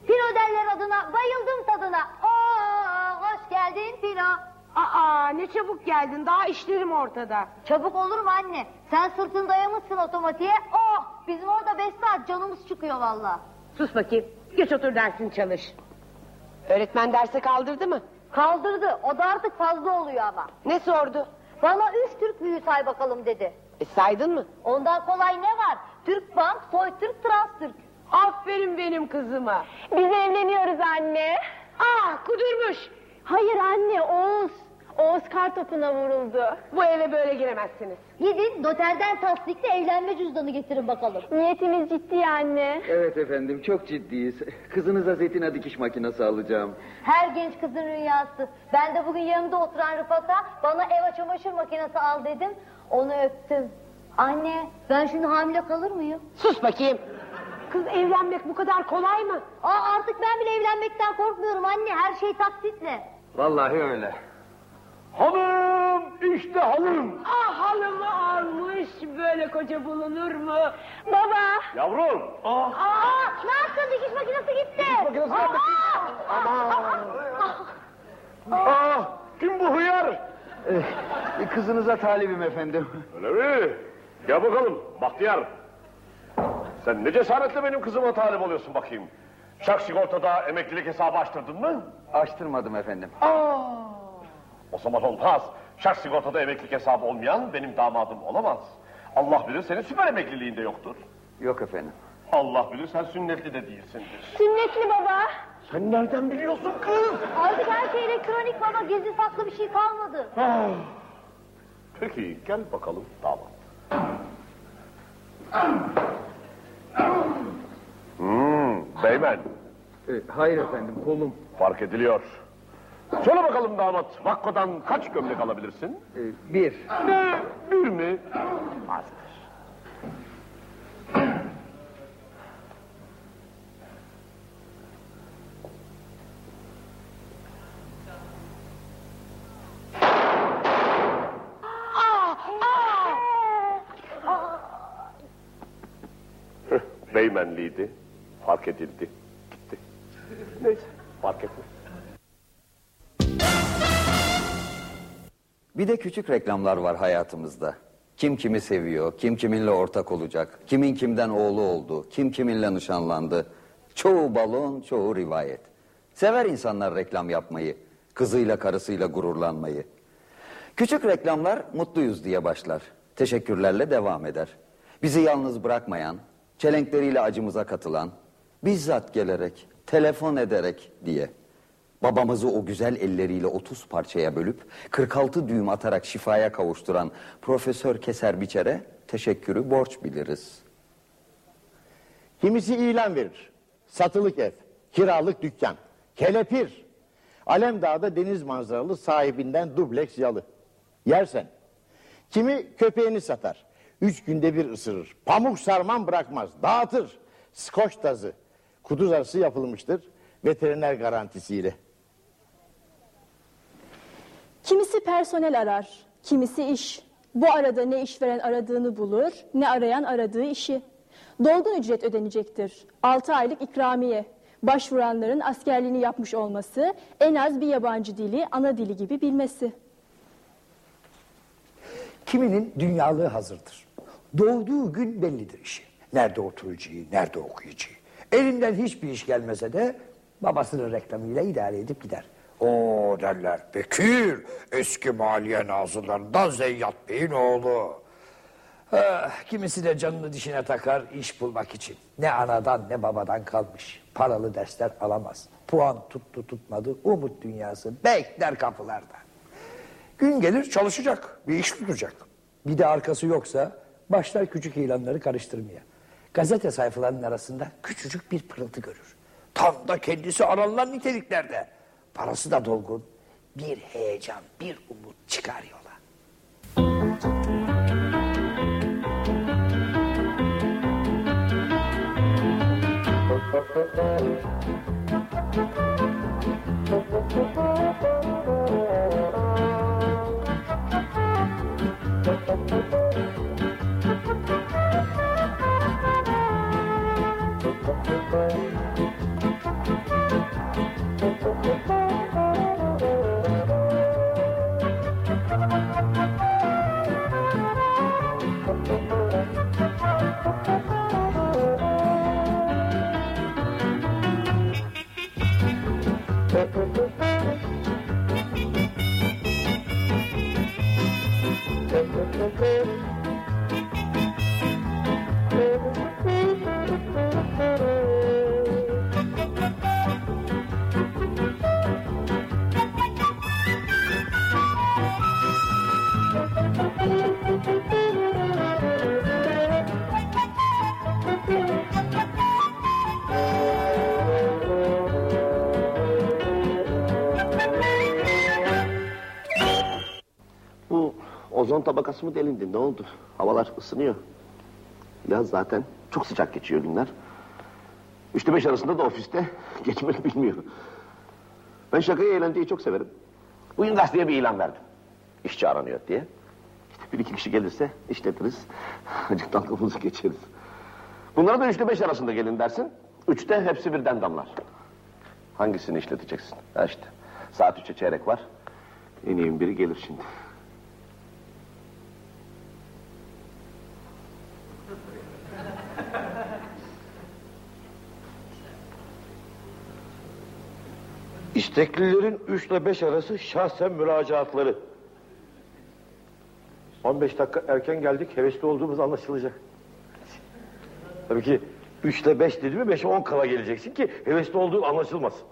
Pino derler adına bayıldım tadına. Oo, hoş geldin Pino. Aa ne çabuk geldin. Daha işlerim ortada. Çabuk olur mu anne? Sen sırtını dayamışsın otomatiğe. Oh bizim orada beş saat canımız çıkıyor valla. Sus bakayım. Geç otur dersin çalış. Öğretmen derse kaldırdı mı? Kaldırdı. O da artık fazla oluyor ama. Ne sordu? Bana üç Türk büyüğü say bakalım dedi. E, saydın mı? Ondan kolay ne var? Türk Bank, Soytürk, Transtürk. Aferin benim kızıma. Biz evleniyoruz anne. Aa kudurmuş. Hayır anne Oğuz. Oğuz kartopuna vuruldu. Bu eve böyle giremezsiniz. Gidin noterden tasdikli evlenme cüzdanı getirin bakalım. Niyetimiz ciddi anne. Evet efendim çok ciddiyiz. Kızınıza zeytin dikiş makinesi alacağım. Her genç kızın rüyası. Ben de bugün yanımda oturan Rıfat'a bana eve çamaşır makinesi al dedim. Onu öptüm. Anne ben şimdi hamile kalır mıyım? Sus bakayım. Kız evlenmek bu kadar kolay mı? Aa, artık ben bile evlenmekten korkmuyorum anne. Her şey taksitle. Vallahi öyle. Hanım işte halım. Ah halımı almış böyle koca bulunur mu? Baba. Yavrum. Ah, Aa, ne yaptın? Dikiş makinesi gitti. Dikiş makinesi nerede? ah, kim bu hıyar? Eh, kızınıza talibim efendim. Öyle mi? Gel bakalım Bahtiyar. Sen ne cesaretle benim kızıma talip oluyorsun bakayım. Şak sigortada emeklilik hesabı açtırdın mı? Açtırmadım efendim. O zaman olmaz. Şak sigortada emeklilik hesabı olmayan benim damadım olamaz. Allah bilir senin süper emekliliğinde yoktur. Yok efendim. Allah bilir sen sünnetli de değilsindir. Sünnetli baba. Sen nereden biliyorsun kız? Artık her şey elektronik baba. Gizli saklı bir şey kalmadı. Peki gel bakalım damat. Hmm, beymen. Eh, hayır efendim kolum. Fark ediliyor. Söyle bakalım damat, Vakko'dan kaç gömlek alabilirsin? Eh, bir. Ne? Bir mi? Azdır. Beymenliydi. Fark edildi. Gitti. Neyse, fark etmez. Bir de küçük reklamlar var hayatımızda. Kim kimi seviyor, kim kiminle ortak olacak, kimin kimden oğlu oldu, kim kiminle nişanlandı. Çoğu balon, çoğu rivayet. Sever insanlar reklam yapmayı, kızıyla karısıyla gururlanmayı. Küçük reklamlar mutluyuz diye başlar. Teşekkürlerle devam eder. Bizi yalnız bırakmayan, çelenkleriyle acımıza katılan, bizzat gelerek, telefon ederek diye. Babamızı o güzel elleriyle 30 parçaya bölüp 46 düğüm atarak şifaya kavuşturan Profesör Keser Biçer'e teşekkürü borç biliriz. Kimisi ilan verir. Satılık ev, kiralık dükkan, kelepir. Alemdağ'da deniz manzaralı sahibinden dubleks yalı. Yersen. Kimi köpeğini satar. Üç günde bir ısırır. Pamuk sarman bırakmaz. Dağıtır. Skoç tazı. Kuduz arısı yapılmıştır. Veteriner garantisiyle. Kimisi personel arar, kimisi iş. Bu arada ne işveren aradığını bulur, ne arayan aradığı işi. Dolgun ücret ödenecektir. 6 aylık ikramiye. Başvuranların askerliğini yapmış olması, en az bir yabancı dili, ana dili gibi bilmesi. Kiminin dünyalığı hazırdır. Doğduğu gün bellidir işi. Nerede oturacağı, nerede okuyacağı. Elinden hiçbir iş gelmese de babasının reklamıyla idare edip gider. O derler Bekir eski maliye nazırlarından Zeyyat Bey'in oğlu. Ah, kimisi de canını dişine takar iş bulmak için. Ne anadan ne babadan kalmış. Paralı dersler alamaz. Puan tuttu tutmadı umut dünyası bekler kapılarda. Gün gelir çalışacak, bir iş tutacak. Bir de arkası yoksa başlar küçük ilanları karıştırmaya. Gazete sayfalarının arasında küçücük bir pırıltı görür. Tam da kendisi aranılan niteliklerde. Parası da dolgun. Bir heyecan, bir umut çıkar yola. Bu Okay. Ozon tabakası mı delindi ne oldu? Havalar ısınıyor. Yaz zaten çok sıcak geçiyor günler. Üçte beş arasında da ofiste geçmeni bilmiyor. Ben şakayı eğlenceyi çok severim. Bugün gazeteye bir ilan verdim. işçi aranıyor diye. Bir iki kişi gelirse işletiriz. Acık dalgamızı geçeriz. Bunlara da üçte beş arasında gelin dersin. Üçte hepsi birden damlar. Hangisini işleteceksin? Ha işte. Saat üçe çeyrek var. En iyi biri gelir şimdi. İsteklilerin 3 ile 5 arası şahsen müracaatları. 15 dakika erken geldik, hevesli olduğumuz anlaşılacak. Tabii ki 3 ile 5 dedi mi 5'e 10 kala geleceksin ki hevesli olduğu anlaşılmasın.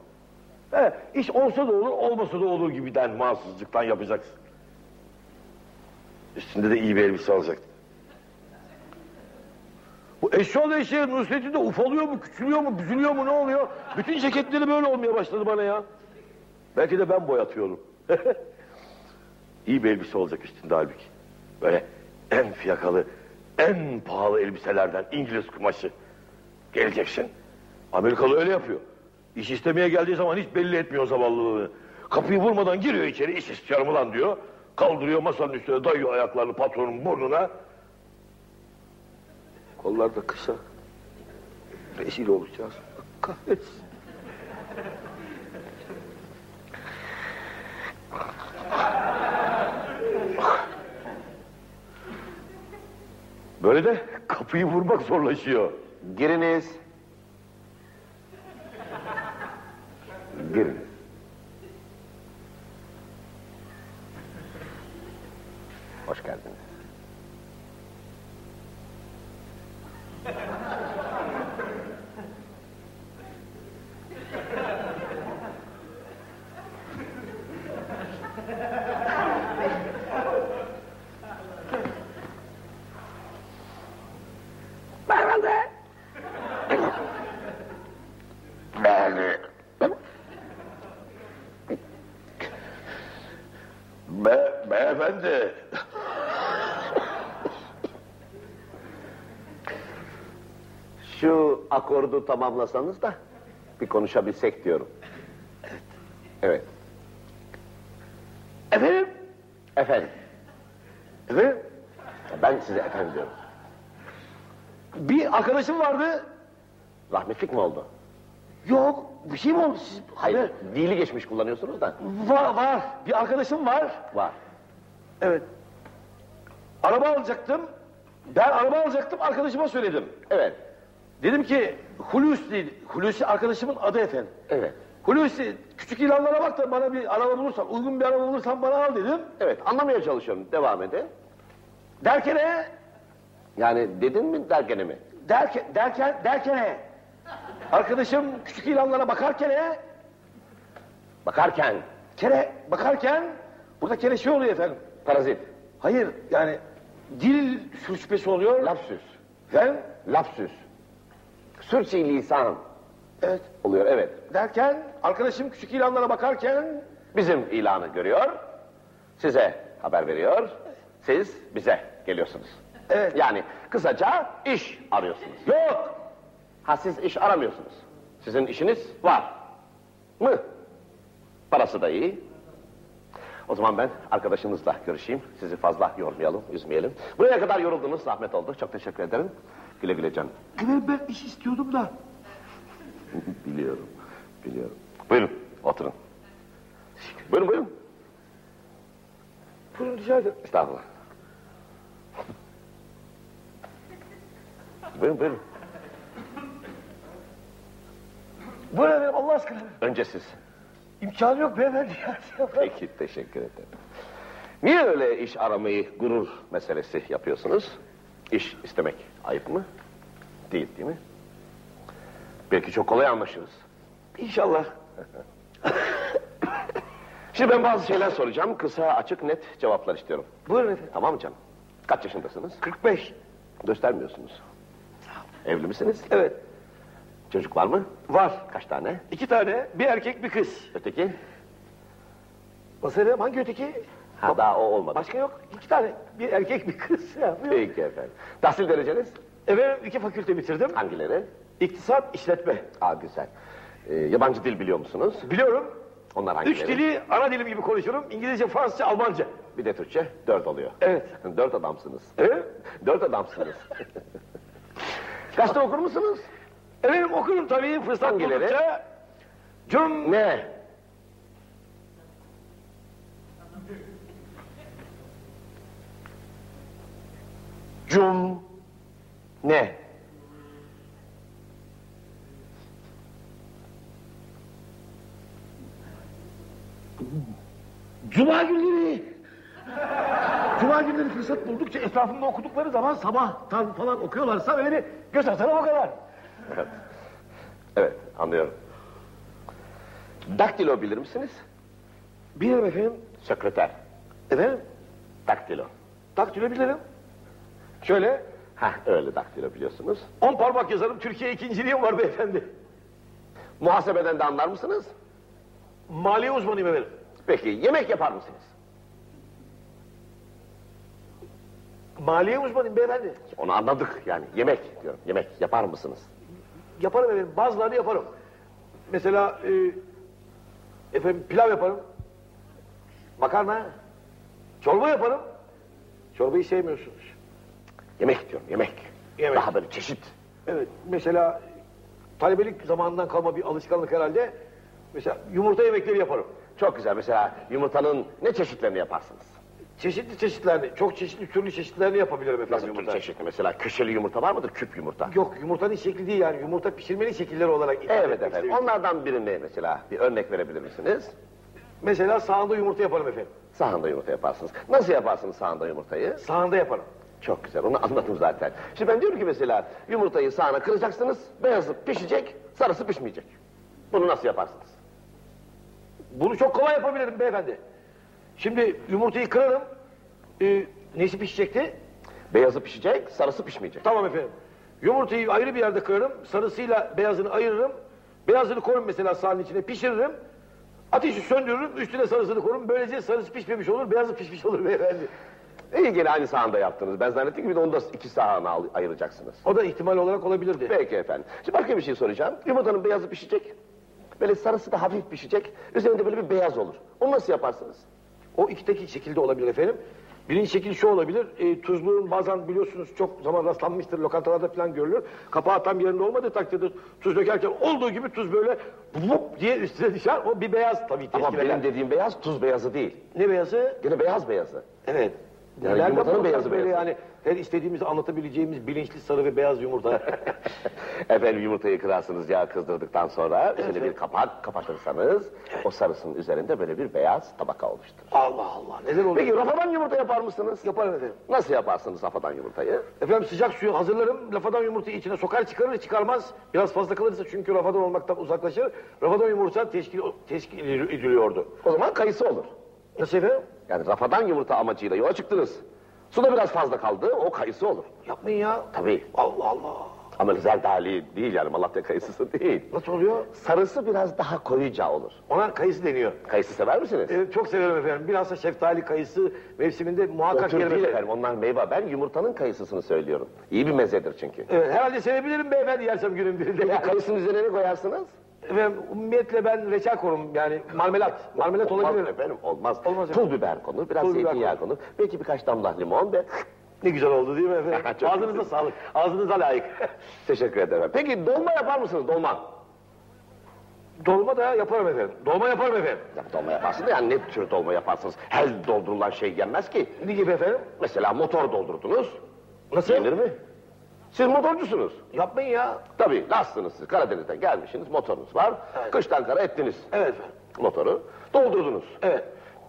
He, iş olsa da olur, olmasa da olur gibiden mahsuzluktan yapacaksın. Üstünde de iyi bir elbise alacaksın. Bu eşyalı eşeğe Nusret'in de ufalıyor mu, küçülüyor mu, büzülüyor mu, ne oluyor? Bütün ceketleri böyle olmaya başladı bana ya. Belki de ben boyatıyorum. İyi bir elbise olacak üstünde halbuki. Böyle en fiyakalı, en pahalı elbiselerden İngiliz kumaşı. Geleceksin. Amerikalı öyle yapıyor. İş istemeye geldiği zaman hiç belli etmiyor zavallılığını. Kapıyı vurmadan giriyor içeri, iş istiyorum ulan diyor. Kaldırıyor masanın üstüne, dayıyor ayaklarını patronun burnuna. Kollar da kısa. Rezil olacağız. Kahretsin. Böyle de kapıyı vurmak zorlaşıyor. Giriniz. Girin. Hoş geldiniz. Beyefendi. Be, Be, beyefendi. Şu akordu tamamlasanız da bir konuşabilsek diyorum. Evet. Efendim? Efendim. Efendim? Ben size efendim diyorum. Bir arkadaşım vardı. Rahmetlik mi oldu? Yok, bir şey mi oldu? Siz, Hayır, dili geçmiş kullanıyorsunuz da. Var, var. Bir arkadaşım var. Var. Evet. Araba alacaktım. Ben araba alacaktım, arkadaşıma söyledim. Evet. Dedim ki, Hulusi, Hulusi arkadaşımın adı efendim. Evet. Hulusi, küçük ilanlara bak da bana bir araba bulursan, uygun bir araba bulursan bana al dedim. Evet, anlamaya çalışıyorum. Devam edin. Derkene, Yani dedin mi dergene mi? derken, derken, derkene. Arkadaşım küçük ilanlara bakarken, Bakarken kere, bakarken, burada kere şey oluyor efendim. parazit, Hayır, yani dil sürçmesi oluyor. lapsüs, Efendim? lapsüs, sürçi lisan Evet. oluyor. Evet. Derken, arkadaşım küçük ilanlara bakarken, Bizim ilanı görüyor, size haber veriyor, siz bize geliyorsunuz. Evet. Yani kısaca iş arıyorsunuz. yok, Ha siz iş aramıyorsunuz. Sizin işiniz var mı? Parası da iyi. O zaman ben arkadaşınızla görüşeyim. Sizi fazla yormayalım, üzmeyelim. Buraya kadar yoruldunuz, zahmet oldu. Çok teşekkür ederim. Güle güle canım. Evet ben iş istiyordum da. biliyorum, biliyorum. Buyurun, oturun. Buyurun, buyurun. Buyurun rica ederim. Estağfurullah. buyurun, buyurun. Buyurun efendim Allah aşkına. Önce siz. İmkanı yok beyefendi. Peki, teşekkür ederim. Niye öyle iş aramayı gurur meselesi yapıyorsunuz? İş istemek ayıp mı? Değil, değil mi? Belki çok kolay anlaşırız. İnşallah. Şimdi ben bazı şeyler soracağım. Kısa, açık, net cevaplar istiyorum. Buyurun efendim. Tamam mı canım? Kaç yaşındasınız? 45. Göstermiyorsunuz. Evli misiniz? Evet. Çocuk var mı? Var. Kaç tane? İki tane, bir erkek bir kız. Öteki? Efendim hangi öteki? Ha daha o olmadı. Başka yok. İki tane. Bir erkek bir kız. Ya. Peki efendim. Tahsil dereceniz? Efendim iki fakülte bitirdim. Hangileri? İktisat, işletme. Aa güzel. Ee, yabancı dil biliyor musunuz? Biliyorum. Onlar hangileri? Üç dili ana dilim gibi konuşurum. İngilizce, Fransızca, Almanca. bir de Türkçe dört oluyor. Evet. dört adamsınız. Evet. Dört adamsınız. Gazete okur musunuz? Efendim okurum tabii fırsat Hangileri? buldukça. Cum Ne? Cum ne? Cuma günleri. Cuma günleri fırsat buldukça etrafımda okudukları zaman sabah tam falan okuyorlarsa öyle göz atarım o kadar. Evet. Evet, anlıyorum. Daktilo bilir misiniz? Bilirim efendim. Sekreter. Efendim? Daktilo. Daktilo bilirim. Şöyle Heh, öyle daktilo biliyorsunuz. on parmak yazarım Türkiye ikinciliğim var beyefendi. Muhasebeden de anlar mısınız? Maliye uzmanıyım efendim. Peki, yemek yapar mısınız? Maliye uzmanıyım beyefendi. Onu anladık yani. Yemek diyorum. Yemek yapar mısınız? Yaparım efendim. Bazılarını yaparım. Mesela e, efendim pilav yaparım. Makarna. Çorba yaparım. Çorbayı sevmiyorsunuz. Yemek diyorum, yemek. Yemek. Daha böyle çeşit. Evet. Mesela talebelik zamanından kalma bir alışkanlık herhalde. Mesela yumurta yemekleri yaparım. Çok güzel. Mesela yumurtanın ne çeşitlerini yaparsınız? Çeşitli çeşitlerini, çok çeşitli türlü çeşitlerini yapabilirim efendim Nasıl yumurta. çeşitli? Mesela köşeli yumurta var mıdır? Küp yumurta. Yok yumurtanın şekli değil yani yumurta pişirmenin şekilleri olarak. Evet efendim. istedim. Onlardan birini mesela bir örnek verebilir misiniz? Mesela sağında yumurta yaparım efendim. Sahanda yumurta yaparsınız. Nasıl yaparsınız sahanda yumurtayı? Sağında yaparım. Çok güzel, onu anladım zaten. Şimdi ben diyorum ki mesela yumurtayı sağına kıracaksınız, beyazı pişecek, sarısı pişmeyecek. Bunu nasıl yaparsınız? Bunu çok kolay yapabilirim beyefendi. Şimdi yumurtayı kırarım. Ee, nesi pişecekti? Beyazı pişecek, sarısı pişmeyecek. Tamam efendim. Yumurtayı ayrı bir yerde kırarım. Sarısıyla beyazını ayırırım. Beyazını koyarım mesela sahanın içine pişiririm. Ateşi söndürürüm. Üstüne sarısını koyarım. Böylece sarısı pişmemiş olur. Beyazı pişmiş olur beyefendi. İyi gene aynı sahanda yaptınız. Ben zannettim ki bir de onu da iki sahana ayıracaksınız. O da ihtimal olarak olabilirdi. Peki efendim. Şimdi başka bir şey soracağım. Yumurtanın beyazı pişecek. Böyle sarısı da hafif pişecek. Üzerinde böyle bir beyaz olur. Onu nasıl yaparsınız? O iki tek şekilde olabilir efendim. Birinci şekil şu olabilir. E, tuzluğun bazen biliyorsunuz çok zaman rastlanmıştır. Lokantalarda falan görülür. Kapağı tam yerinde olmadığı takdirde tuz dökerken olduğu gibi tuz böyle vup diye üstüne düşer. O bir beyaz tabii Ama eder. benim dediğim beyaz tuz beyazı değil. Ne beyazı? Gene beyaz beyazı. Evet. Yani Nerede yumurtanın beyazı böyle beyazı. yani her istediğimizi anlatabileceğimiz bilinçli sarı ve beyaz yumurta. Efendim yumurtayı kırarsınız yağ kızdırdıktan sonra üzerine bir kapak kapatırsanız o sarısının üzerinde böyle bir beyaz tabaka oluşturur. Allah Allah neler oluyor? Peki rafadan yumurta yapar mısınız? Yaparım efendim. Nasıl yaparsınız rafadan yumurtayı? Efendim sıcak suyu hazırlarım. Rafadan yumurtayı içine sokar çıkarır çıkarmaz. Biraz fazla kalırsa çünkü rafadan olmaktan uzaklaşır. Rafadan yumurta teşkil, teşkil ediliyordu. O zaman kayısı olur. Nasıl efendim? Yani rafadan yumurta amacıyla yola çıktınız. Suda biraz fazla kaldı, o kayısı olur. Yapmayın ya. Tabii. Allah Allah. Ama zerdali değil yani Malatya kayısısı değil. Nasıl oluyor? Sarısı biraz daha koyuca olur. Ona kayısı deniyor. Kayısı sever misiniz? Evet, çok severim efendim. Bilhassa şeftali kayısı mevsiminde muhakkak yerim efendim. efendim, onlar meyve. Ben yumurtanın kayısısını söylüyorum. İyi bir mezedir çünkü. Evet, herhalde sevebilirim beyefendi yersem günün birinde. Yani. kayısının üzerine ne koyarsınız? Efendim ummiyetle ben reçel korum yani marmelat. Marmelat olmaz olabilir. efendim, olmaz. Olmaz Pul biber konur, biraz Pul biber zeytinyağı konur. Belki birkaç damla limon ve... Ne güzel oldu değil mi efendim? Çok Ağzınıza güzel. sağlık. Ağzınıza layık. Teşekkür ederim. Peki dolma yapar mısınız, dolma? Dolma da yaparım efendim. Dolma yaparım efendim. Ya, dolma yaparsınız da yani ne tür dolma yaparsınız? Her doldurulan şey yenmez ki. Ne gibi efendim? Mesela motor doldurdunuz. Nasıl? Yenir mi? Siz motorcusunuz. Yapmayın ya. Tabii Lassınız siz Karadeniz'den gelmişsiniz motorunuz var. Kıştan kara ettiniz Evet efendim. motoru. Doldurdunuz. Evet.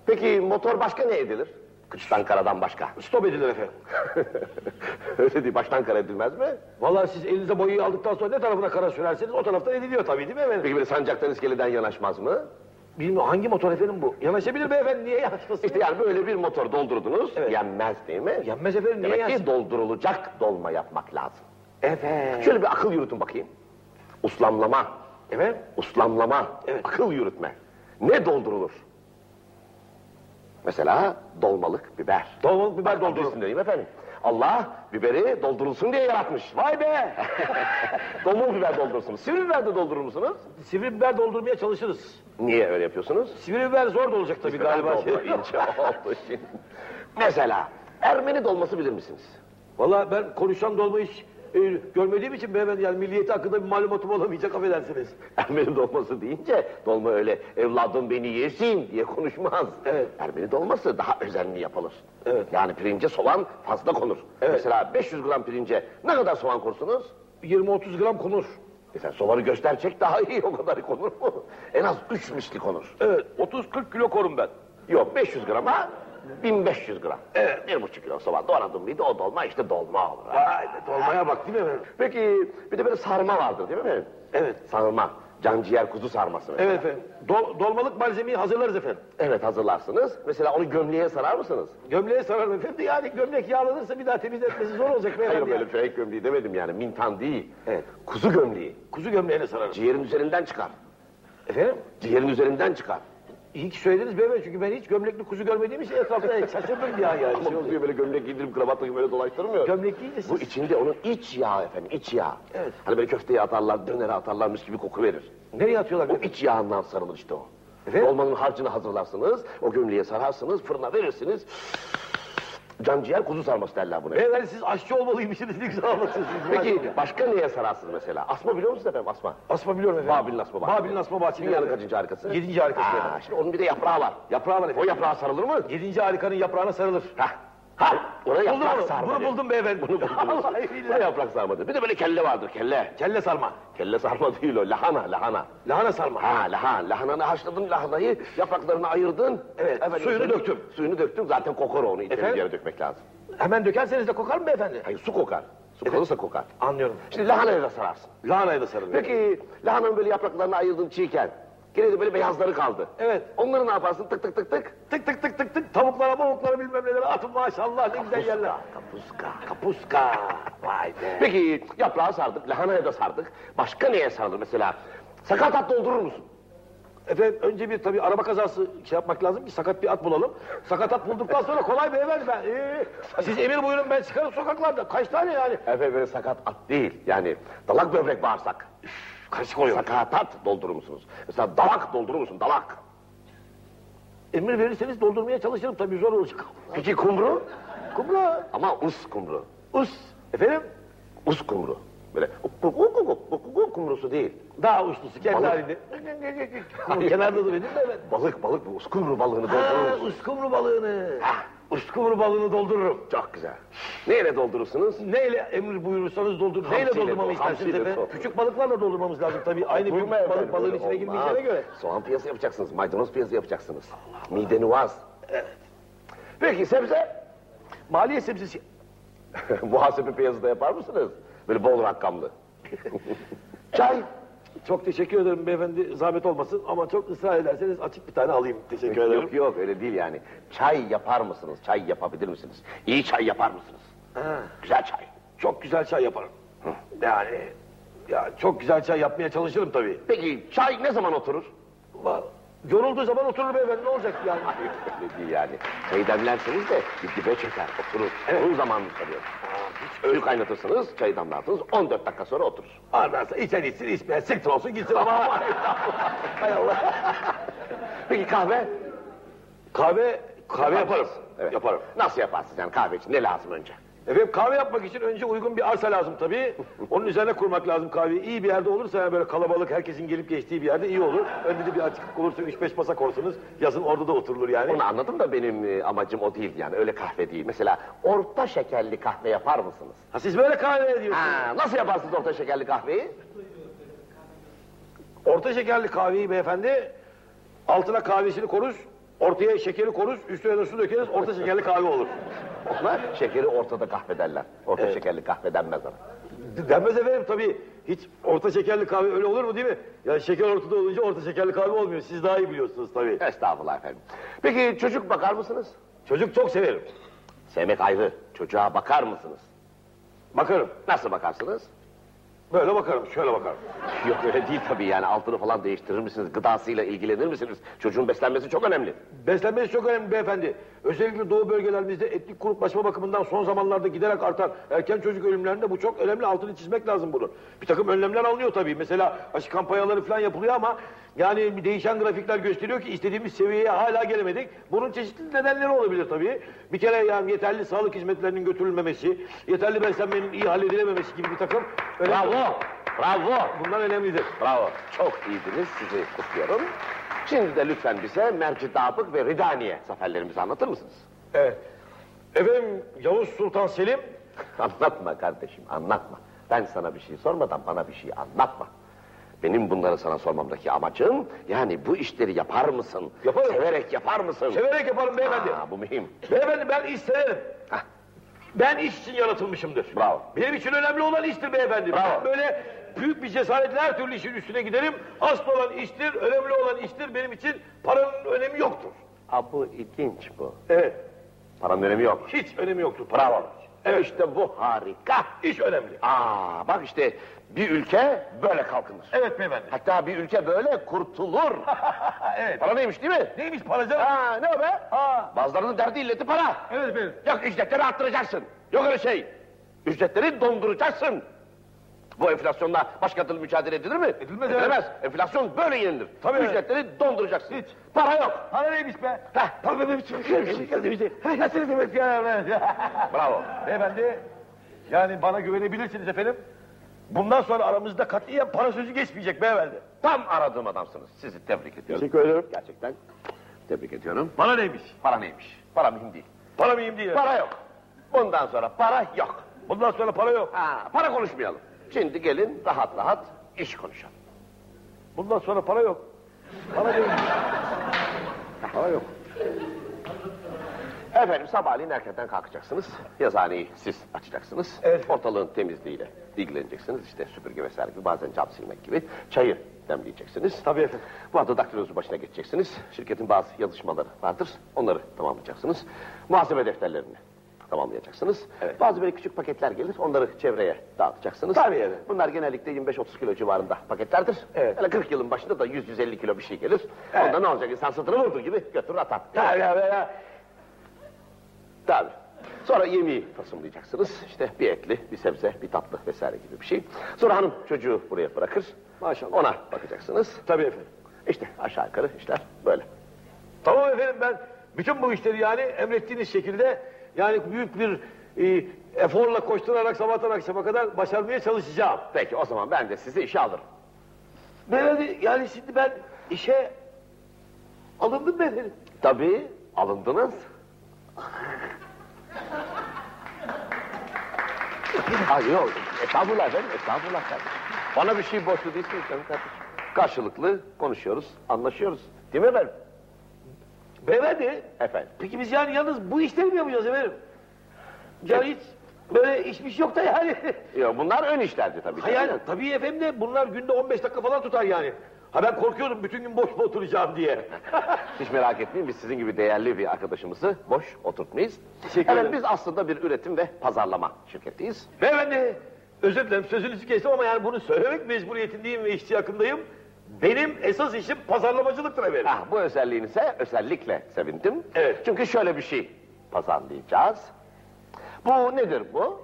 Peki motor başka ne edilir? Kıştan karadan başka. Stop edilir efendim. Öyle değil baştan kara edilmez mi? Vallahi siz elinize boyayı aldıktan sonra ne tarafına kara sürerseniz o taraftan ediliyor tabii değil mi efendim? Peki böyle sancaktan iskeleden yanaşmaz mı? Bilmiyorum hangi motor efendim bu? Yanaşabilir beyefendi niye yanaşmasın? İşte yani böyle bir motor doldurdunuz Evet. yenmez değil mi? Yenmez efendim niye Demek ki yansın? doldurulacak dolma yapmak lazım. Evet. Şöyle bir akıl yürütün bakayım. Uslamlama. Evet. Uslamlama. Evet. Akıl yürütme. Ne doldurulur? Mesela dolmalık biber. Dolmalık biber Bak, adresini vereyim efendim. Allah biberi doldurulsun diye yaratmış. Vay be! Domuz biber doldurursunuz. Sivri biber de doldurur musunuz? Sivri biber doldurmaya çalışırız. Niye öyle yapıyorsunuz? Sivri biber zor da olacak tabii galiba. İnce oldu şimdi. Mesela Ermeni dolması bilir misiniz? Valla ben konuşan dolma hiç e, görmediğim için beyefendi yani milliyeti hakkında bir malumatım olamayacak affedersiniz. Ermeni dolması deyince dolma öyle evladım beni yesin diye konuşmaz. Evet. Ermeni dolması daha özenli yapılır. Evet. Yani pirince soğan fazla konur. Evet. Mesela 500 gram pirince ne kadar soğan korsunuz? 20-30 gram konur. Mesela soğanı gösterecek daha iyi o kadar konur mu? En az 3 misli konur. Evet 30-40 kilo korum ben. Yok 500 grama 1500 gram. Evet. Bir buçuk kilo soğan doğradın mıydı o dolma işte dolma olur. Vay be dolmaya bak değil mi efendim? Peki bir de böyle sarma vardır değil mi? Evet. Sarma. Canciğer kuzu sarması mesela. Evet efendim. Dol- dolmalık malzemeyi hazırlarız efendim. Evet hazırlarsınız. Mesela onu gömleğe sarar mısınız? Gömleğe sararım efendim. Yani gömlek yağlanırsa bir daha temizletmesi zor olacak. Hayır böyle fake gömleği demedim yani. Mintan değil. Evet. Kuzu gömleği. Kuzu gömleğine sararım. Ciğerin üzerinden çıkar. Efendim? Ciğerin üzerinden çıkar. İyi ki söylediniz beyefendi çünkü ben hiç gömlekli kuzu görmediğim için etrafta şaşırdım bir an yani. Ama Şey kuzuyu böyle gömlek giydirip kravatla böyle dolaştırmıyor. Gömlek de siz. Bu içinde onun iç yağı efendim, iç yağı. Evet. Hani böyle köfteye atarlar, dönere atarlarmış gibi koku verir. Nereye atıyorlar? O iç yağından sarılır işte o. Efendim? Dolmanın harcını hazırlarsınız, o gömleğe sararsınız, fırına verirsiniz. Canciğer kuzu sarması derler buna. Beyefendi siz aşçı olmalıymışsınız ne güzel anlatıyorsunuz. Peki başka neye sararsınız mesela? Asma biliyor musunuz efendim asma? Asma biliyorum efendim. Babil'in asma bahçesi. Babil'in asma bahçesi. Dünyanın kaçıncı harikası? Yedinci harikası Aa, şimdi onun bir de yaprağı var. Yaprağı var O efendim. yaprağa sarılır mı? Yedinci harikanın yaprağına sarılır. Hah. Ha, Buldum yaprak onu, sarma. bunu diyor. buldum beyefendi. Bunu buldunuz. Vallahi billahi. Buna yaprak sarmadır. Bir de böyle kelle vardır, kelle. Kelle sarma. Kelle sarma değil o, lahana, lahana. Lahana sarma. Ha, lahana. Lahananı haşladın, lahanayı yapraklarını ayırdın. Evet, suyunu üzerine- döktüm. Suyunu döktüm, zaten kokar onu. İçeri Efendim? yere dökmek lazım. Hemen dökerseniz de kokar mı beyefendi? Hayır, su kokar. Su kalırsa kokar. Anlıyorum. Şimdi lahanayı da sararsın. Lahanayı da sarılır. Peki lahananın böyle yapraklarını ayırdın çiğken. Gene de böyle beyazları kaldı. Evet. Onları ne yaparsın? Tık tık tık tık. Tık tık tık tık tık tavuklara mavuklara bilmem nelere atın maşallah ne güzel yerler. Kapuska. Kapuska. Vay be. Peki yaprağı sardık, lahanaya da sardık. Başka neye sarılır mesela? Sakatat doldurur musun? Efendim önce bir tabii araba kazası şey yapmak lazım ki sakat bir at bulalım. Sakat at bulduktan sonra kolay beyefendi ben. Ee, siz emir buyurun ben çıkarım sokaklarda. Kaç tane yani? Efendim böyle sakat at değil. Yani dalak böbrek bağırsak. Karışık oluyor. Sakatat doldurur musunuz? Mesela dalak doldurur musun? Dalak. Emir verirseniz doldurmaya çalışırım tabii zor olacak. Peki kumru? Kumru. Ama us kumru. Us. Efendim? Us kumru. Böyle kumrusu değil. Daha uçlusu kendi halinde. Kenarda duruyor değil mi? Balık balık bu uskumru balığını Ha, doldurur musun? uskumru balığını. Hah. Uskumru balığını doldururum. Çok güzel. Neyle doldurursunuz? Neyle emir buyurursanız doldur. Hamsiyle Neyle doldurmamı dol- istersiniz hamsiyle efendim? dol. Küçük balıklarla doldurmamız lazım tabii. Aynı büyük Vurma efendim, balık balığın içine olmaz. girmeyeceğine göre. Soğan piyazı yapacaksınız, maydanoz piyazı yapacaksınız. Mide nuvaz. Peki sebze? Maliye sebzesi. Muhasebe piyazı da yapar mısınız? Böyle bol rakamlı. Çay? Çok teşekkür ederim beyefendi. Zahmet olmasın ama çok ısrar ederseniz açık bir tane alayım. Teşekkür ederim. Yok yok öyle değil yani. Çay yapar mısınız? Çay yapabilir misiniz? İyi çay yapar mısınız? Ha, Güzel çay. çok güzel çay yaparım. Yani ya çok güzel çay yapmaya çalışırım tabii. Peki çay ne zaman oturur? Va- Yorulduğu zaman oturur beyefendi ne olacak yani? Hayır öyle değil yani. Çayı demlerseniz de bir dibe çöker, oturur. Onun zamanını soruyor. Öğü kaynatırsınız, çayı damlatırsınız, 14 dakika sonra oturur. Ardarsa içen içsin içmeyen siktir olsun gitsin ama. Hay Allah. Peki kahve? Kahve, kahve yaparım. Evet. Yaparım. Nasıl yaparsınız yani kahve için? Ne lazım önce? Efendim kahve yapmak için önce uygun bir arsa lazım tabii. Onun üzerine kurmak lazım kahveyi. İyi bir yerde olursa yani böyle kalabalık herkesin gelip geçtiği bir yerde iyi olur. Önde de bir açıklık olursa 3-5 masa korsanız yazın orada da oturulur yani. Onu anladım da benim e, amacım o değil yani öyle kahve değil. Mesela orta şekerli kahve yapar mısınız? Ha siz böyle kahve ediyorsunuz. Ha, nasıl yaparsınız orta şekerli kahveyi? Orta şekerli kahveyi beyefendi altına kahvesini koruz, ortaya şekeri koruz, üstüne de su dökeriz, orta şekerli kahve olur. Ona şekeri ortada kahve derler. Orta Evet. şekerli kahve denmez ona. Denmez efendim tabii. Hiç orta şekerli kahve öyle olur mu değil mi? Ya şeker ortada olunca orta şekerli kahve olmuyor. Siz daha iyi biliyorsunuz tabii. Estağfurullah efendim. Peki çocuk bakar mısınız? Çocuk çok severim. Sevmek ayrı. Çocuğa bakar mısınız? Bakarım. Nasıl bakarsınız? Böyle bakarım, şöyle bakarım. Yok öyle değil tabii yani altını falan değiştirir misiniz? Gıdasıyla ilgilenir misiniz? Çocuğun beslenmesi çok önemli. Beslenmesi çok önemli beyefendi. Özellikle doğu bölgelerimizde etnik gruplaşma bakımından son zamanlarda giderek artan erken çocuk ölümlerinde bu çok önemli. Altını çizmek lazım bunun. Bir takım önlemler alınıyor tabii. Mesela aşı kampanyaları falan yapılıyor ama yani değişen grafikler gösteriyor ki istediğimiz seviyeye hala gelemedik. Bunun çeşitli nedenleri olabilir tabii. Bir kere yani yeterli sağlık hizmetlerinin götürülmemesi, yeterli beslenmenin iyi halledilememesi gibi bir takım önemli. Bravo! Bravo! Bunlar önemlidir. Bravo! Çok iyiydiniz. Sizi kutluyorum. Şimdi de lütfen bize Mercidabık ve Ridaniye zaferlerimizi anlatır mısınız? Evet. Efendim Yavuz Sultan Selim Anlatma kardeşim, anlatma. Ben sana bir şey sormadan bana bir şey anlatma. Benim bunları sana sormamdaki amacım, yani bu işleri yapar mısın? Yaparım. Severek yapar mısın? severek yaparım beyefendi. Aa, bu mühim. Beyefendi ben iş severim. Hah. Ben iş için yaratılmışımdır. Bravo. Benim için önemli olan iştir beyefendi. Bravo. Ben böyle büyük bir cesaretle her türlü işin üstüne giderim. Asıl olan iştir, önemli olan iştir. Benim için paranın önemi yoktur. Aa, bu ilginç bu. Evet, Paranın önemi yok. hiç önemi yoktur. Bravo. Evet. İşte bu harika. İş önemli. Aa, bak işte bir ülke böyle kalkınır. Evet beyefendi. Hatta bir ülke böyle kurtulur. evet. Para neymiş değil mi? Neymiş para canım? Ha, ne o be? Ha. Bazılarının derdi illeti para. Evet efendim. Yok ücretleri arttıracaksın. Yok öyle şey. Ücretleri donduracaksın. Bu enflasyonla başka türlü mücadele edilir mi? Edilmez, Edilemez. Enflasyon böyle yenilir. Tabii. Ücretleri donduracaksın. Hiç. Para yok. Para neymiş be? Heh. Para benim için geldi, geldi bizi. Nasıl demek ya? Bravo. Beyefendi, yani bana güvenebilirsiniz efendim. Bundan sonra aramızda katiyen para sözü geçmeyecek beyefendi. Tam aradığım adamsınız. Sizi tebrik ediyorum. Teşekkür ederim. Gerçekten. Tebrik ediyorum. Bana neymiş? Para neymiş? Para mühim değil. Para mıyım diye. Para yok. Bundan sonra para yok. Bundan sonra para yok. Ha, para konuşmayalım. Şimdi gelin rahat rahat iş konuşalım. Bundan sonra para yok. Para neymiş? para yok. Efendim sabahleyin erkenden kalkacaksınız. Yazıhaneyi siz açacaksınız. Evet. Ortalığın temizliğiyle ilgileneceksiniz. İşte süpürge vesaire gibi bazen cam silmek gibi. Çayı demleyeceksiniz. Tabii efendim. Bu arada daktilonuzu başına geçeceksiniz. Şirketin bazı yazışmaları vardır. Onları tamamlayacaksınız. Muhasebe defterlerini tamamlayacaksınız. Evet. Bazı böyle küçük paketler gelir. Onları çevreye dağıtacaksınız. Tabii, evet. Bunlar genellikle 25-30 kilo civarında paketlerdir. Evet. Öyle 40 yılın başında da 100-150 kilo bir şey gelir. Evet. Onda ne olacak? İnsan sırtını vurduğu gibi götürür atar. Ya ya ya. Tabii. Sonra yemeği tasımlayacaksınız. İşte bir etli, bir sebze, bir tatlı vesaire gibi bir şey. Sonra hanım çocuğu buraya bırakır. Maşallah. Ona bakacaksınız. Tabii efendim. İşte aşağı yukarı işler böyle. Tamam efendim ben bütün bu işleri yani emrettiğiniz şekilde yani büyük bir e, eforla koşturarak sabahtan akşama kadar başarmaya çalışacağım. Peki o zaman ben de sizi işe alırım. Beyefendi yani şimdi ben işe alındım ben efendim. Tabii alındınız. Ay yok, estağfurullah efendim, estağfurullah kardeşim. Bana bir şey borçlu değilsiniz canım kardeşim. Karşılıklı konuşuyoruz, anlaşıyoruz. Değil mi efendim? Beyefendi Efendim. peki biz yani yalnız bu işleri mi yapacağız efendim? Yani hiç böyle işmiş yok da yani. Yok, bunlar ön işlerdi tabii. Ha yani tabii efendim de bunlar günde 15 dakika falan tutar yani. Ha ben korkuyorum bütün gün boş mu oturacağım diye. Hiç merak etmeyin biz sizin gibi değerli bir arkadaşımızı boş oturtmayız. Teşekkür evet, ederim. biz aslında bir üretim ve pazarlama şirketiyiz. Beyefendi özür dilerim sözünüzü kestim ama yani bunu söylemek mecburiyetindeyim ve işçi yakındayım. Benim esas işim pazarlamacılıktır efendim. Ah, bu özelliğinize özellikle sevindim. Evet. Çünkü şöyle bir şey pazarlayacağız. Bu nedir bu?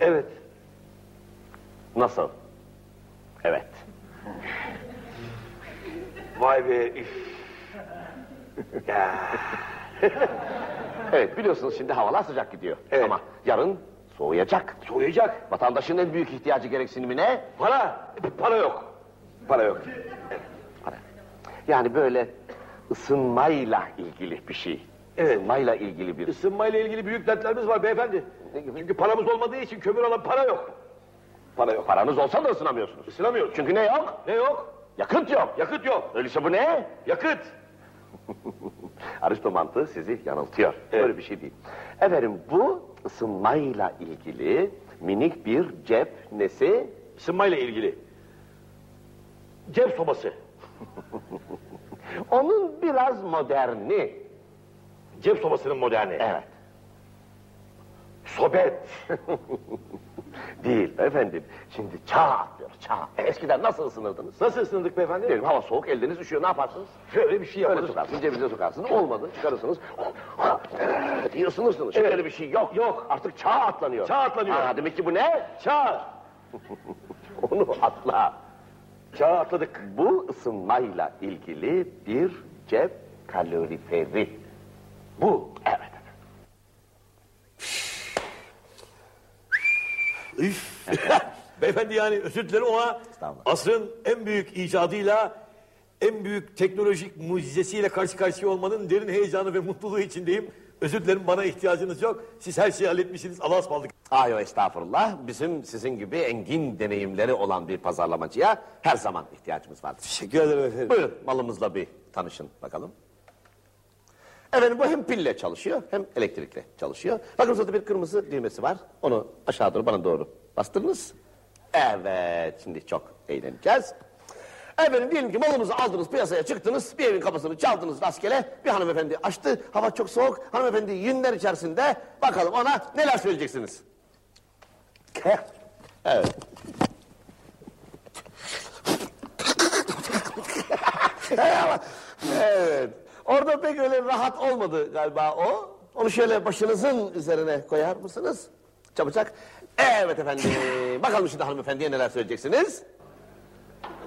Evet. Nasıl? Evet. Vay be. üf. ya. Evet biliyorsunuz şimdi havalar sıcak gidiyor. Evet. Ama yarın soğuyacak. Soğuyacak. Vatandaşın en büyük ihtiyacı gereksinimi ne? Para. Para yok. Para yok. Para. Yani böyle ısınmayla ilgili bir şey. Evet. Isınmayla ilgili bir... Isınmayla ilgili büyük dertlerimiz var beyefendi. Çünkü paramız olmadığı için kömür alan para yok. Para yok. Paranız olsa da ısınamıyorsunuz. Isınamıyoruz. Çünkü ne yok? Ne yok? Yakıt yok. Yakıt yok. Öyleyse bu ne? Yakıt. Aristo mantığı sizi yanıltıyor. Evet. Öyle bir şey değil. Efendim bu ısınmayla ilgili minik bir cep nesi? Isınmayla ilgili. Cep sobası. Onun biraz moderni. Cep sobasının moderni. Evet. Sobet. Değil efendim. Şimdi çağ atlıyoruz çağ. Eskiden nasıl ısınırdınız? Nasıl ısındık beyefendi? Diyelim hava soğuk, elleriniz üşüyor. Ne yaparsınız? Şöyle bir şey Öyle yaparız. sokarsınız, cebinize sokarsınız. Olmadı, çıkarırsınız. diye ısınırsınız. Şimdi öyle bir şey yok. Yok. Artık çağ atlanıyor. Çağ atlanıyor. Ha, demek ki bu ne? Çağ. Onu atla. Çağ atladık. Bu ısınmayla ilgili bir cep kaloriferi. Bu. Evet. Üf. Beyefendi yani özür dilerim ama asrın en büyük icadıyla en büyük teknolojik mucizesiyle karşı karşıya olmanın derin heyecanı ve mutluluğu içindeyim. Özür dilerim bana ihtiyacınız yok. Siz her şeyi halletmişsiniz. Allah'a ısmarladık. Ayo estağfurullah. Bizim sizin gibi engin deneyimleri olan bir pazarlamacıya her zaman ihtiyacımız vardır. Teşekkür ederim efendim. Buyurun malımızla bir tanışın bakalım. Efendim bu hem pille çalışıyor hem elektrikle çalışıyor. Bakın burada bir kırmızı düğmesi var. Onu aşağı doğru bana doğru bastırınız. Evet şimdi çok eğleneceğiz. Efendim diyelim ki malınızı aldınız piyasaya çıktınız. Bir evin kapısını çaldınız rastgele. Bir hanımefendi açtı. Hava çok soğuk. Hanımefendi yünler içerisinde. Bakalım ona neler söyleyeceksiniz. Evet. evet. Orada pek öyle rahat olmadı galiba o. Onu şöyle başınızın üzerine koyar mısınız? Çabucak. Evet efendim. Bakalım şimdi hanımefendiye neler söyleyeceksiniz?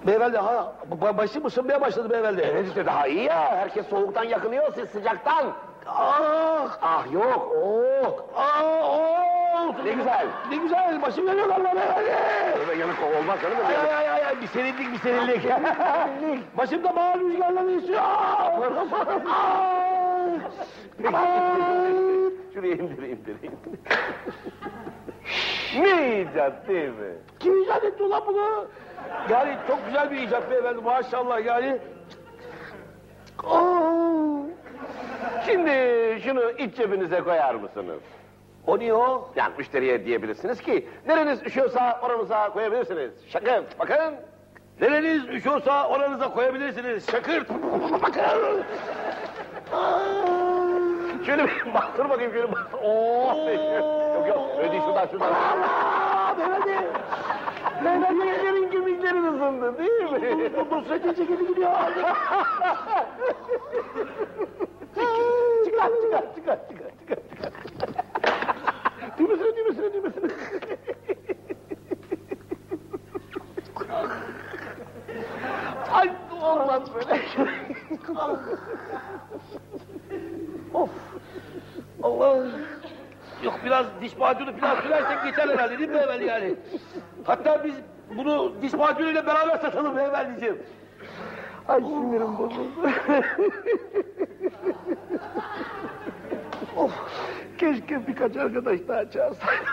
Beyefendi ha ba- başım ısınmaya başladı beyefendi. Evet işte daha iyi ya. Herkes soğuktan yakınıyor, siz sıcaktan. Ah, ah yok, oh, ah, oh. Ne güzel. Ne güzel başım yanıyor beyefendi. Öyle yanık olmaz canım. Ay ay ay ay, ay bir serinlik bir serinlik. Başımda bağır rüzgarları esiyor. Şuraya indir, indir, indir. ne icat değil mi? Kim icat etti ulan bunu? Yani çok güzel bir icat beyefendi maşallah yani. Şimdi şunu iç cebinize koyar mısınız? O niye o? Yani müşteriye diyebilirsiniz ki nereniz üşüyorsa oranıza koyabilirsiniz. Şakın bakın. Nereniz üşüyorsa oranıza koyabilirsiniz. Şakırt. Bakın. Şöyle bir bastır bakayım şöyle bastır. Oo. yok yok değil şuradan şuradan. Allah beyefendi. Beyefendilerin kemikleri ısındı değil mi? Bu sürekli ceketi gidiyor. çıkar çıkar çıkar çıkar çıkar. Düğmesine düğmesine düğmesine. Ay olmaz böyle. of. Allah. Yok biraz diş macunu falan sürersek geçer herhalde değil mi beyefendi yani? Hatta biz bunu diş macunuyla beraber satalım beyefendiciğim. Ay sinirim bozuldu. of, keşke birkaç arkadaş daha çağırsaydım.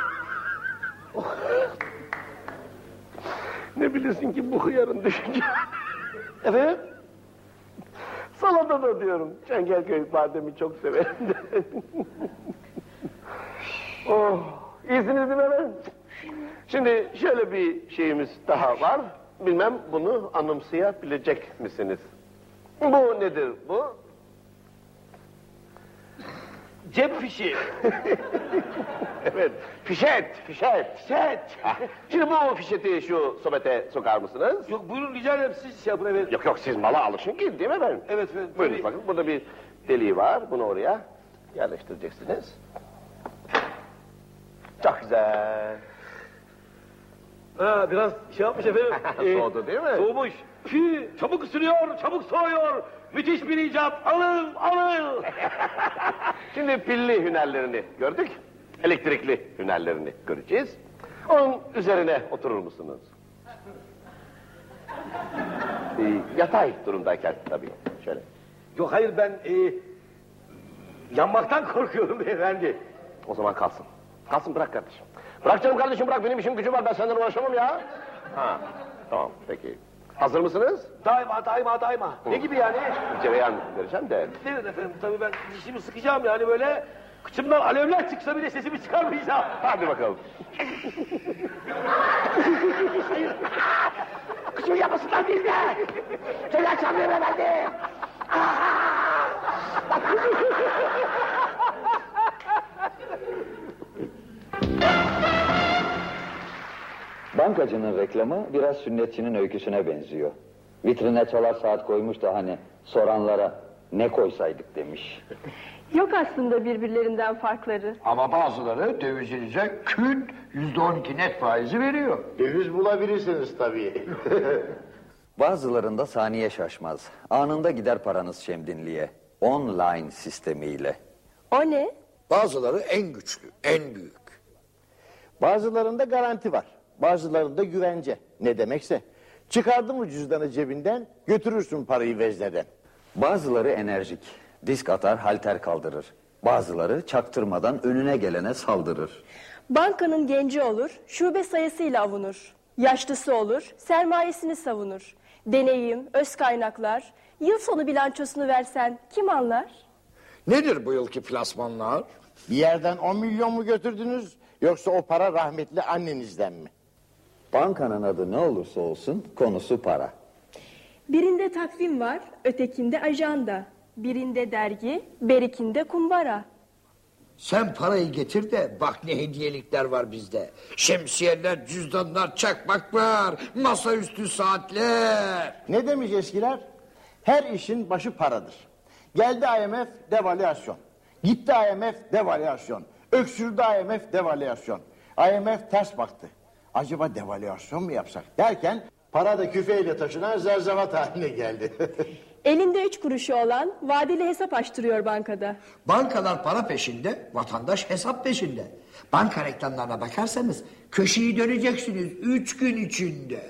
Ne bilirsin ki bu hıyarın düşünce. Efendim? Salata da diyorum. Çengelköy bademi çok severim de. oh, iyisiniz değil mi efendim? Şimdi şöyle bir şeyimiz daha var. Bilmem bunu anımsayabilecek misiniz? Bu nedir bu? Cep fişi. evet, fişet, fişet. Fişet. Şimdi bu fişeti şu sobete sokar mısınız? Yok buyurun rica ederim siz şey yapın evet. Yok yok siz mala alışın ki değil mi efendim? Evet efendim. Buyurun bakın burada bir deliği var. Bunu oraya yerleştireceksiniz. Çok güzel. Ha, biraz şey yapmış efendim. Soğudu değil mi? Soğumuş. Ki çabuk ısınıyor, çabuk soğuyor. Müthiş bir icat. Alın, alın. Şimdi pilli hünerlerini gördük. Elektrikli hünerlerini göreceğiz. Onun üzerine oturur musunuz? Ee, yatay durumdayken tabii. Şöyle. Yok hayır ben e, yanmaktan korkuyorum beyefendi. O zaman kalsın. Kalsın bırak kardeşim. Bırak canım kardeşim bırak benim işim gücüm var ben senden uğraşamam ya. Ha tamam peki. Hazır mısınız? Daima, daima, daima. Ne gibi yani? Cereyan vereceğim de. Evet efendim tabii ben dişimi sıkacağım yani böyle kıçımdan alevler çıksa bile sesimi çıkarmayacağım. Hadi bakalım. Kıçımı yapmasınlar değil mi? Seni açamıyorum efendim. Bankacının reklamı biraz sünnetçinin öyküsüne benziyor. Vitrine çalar saat koymuş da hani soranlara ne koysaydık demiş. Yok aslında birbirlerinden farkları. Ama bazıları dövizinize küt yüzde on iki net faizi veriyor. Döviz bulabilirsiniz tabii. Bazılarında saniye şaşmaz. Anında gider paranız şemdinliğe. Online sistemiyle. O ne? Bazıları en güçlü, en büyük. Bazılarında garanti var. Bazılarında güvence. Ne demekse. Çıkardın mı cüzdanı cebinden götürürsün parayı vezneden. Bazıları enerjik. Disk atar, halter kaldırır. Bazıları çaktırmadan önüne gelene saldırır. Bankanın genci olur, şube sayısıyla avunur. Yaşlısı olur, sermayesini savunur. Deneyim, öz kaynaklar, yıl sonu bilançosunu versen kim anlar? Nedir bu yılki plasmanlar? Bir yerden 10 milyon mu götürdünüz yoksa o para rahmetli annenizden mi? Bankanın adı ne olursa olsun konusu para. Birinde takvim var, ötekinde ajanda. Birinde dergi, berikinde kumbara. Sen parayı getir de bak ne hediyelikler var bizde. Şemsiyeler, cüzdanlar, çakmaklar, masaüstü saatler. Ne demiş eskiler? Her işin başı paradır. Geldi IMF devalüasyon. Gitti IMF devalüasyon. Öksürdü IMF devalüasyon. IMF ters baktı. Acaba devalüasyon mu yapsak derken para da küfeyle taşınan zerzevat haline geldi. Elinde üç kuruşu olan vadeli hesap açtırıyor bankada. Bankalar para peşinde, vatandaş hesap peşinde. Banka reklamlarına bakarsanız köşeyi döneceksiniz üç gün içinde.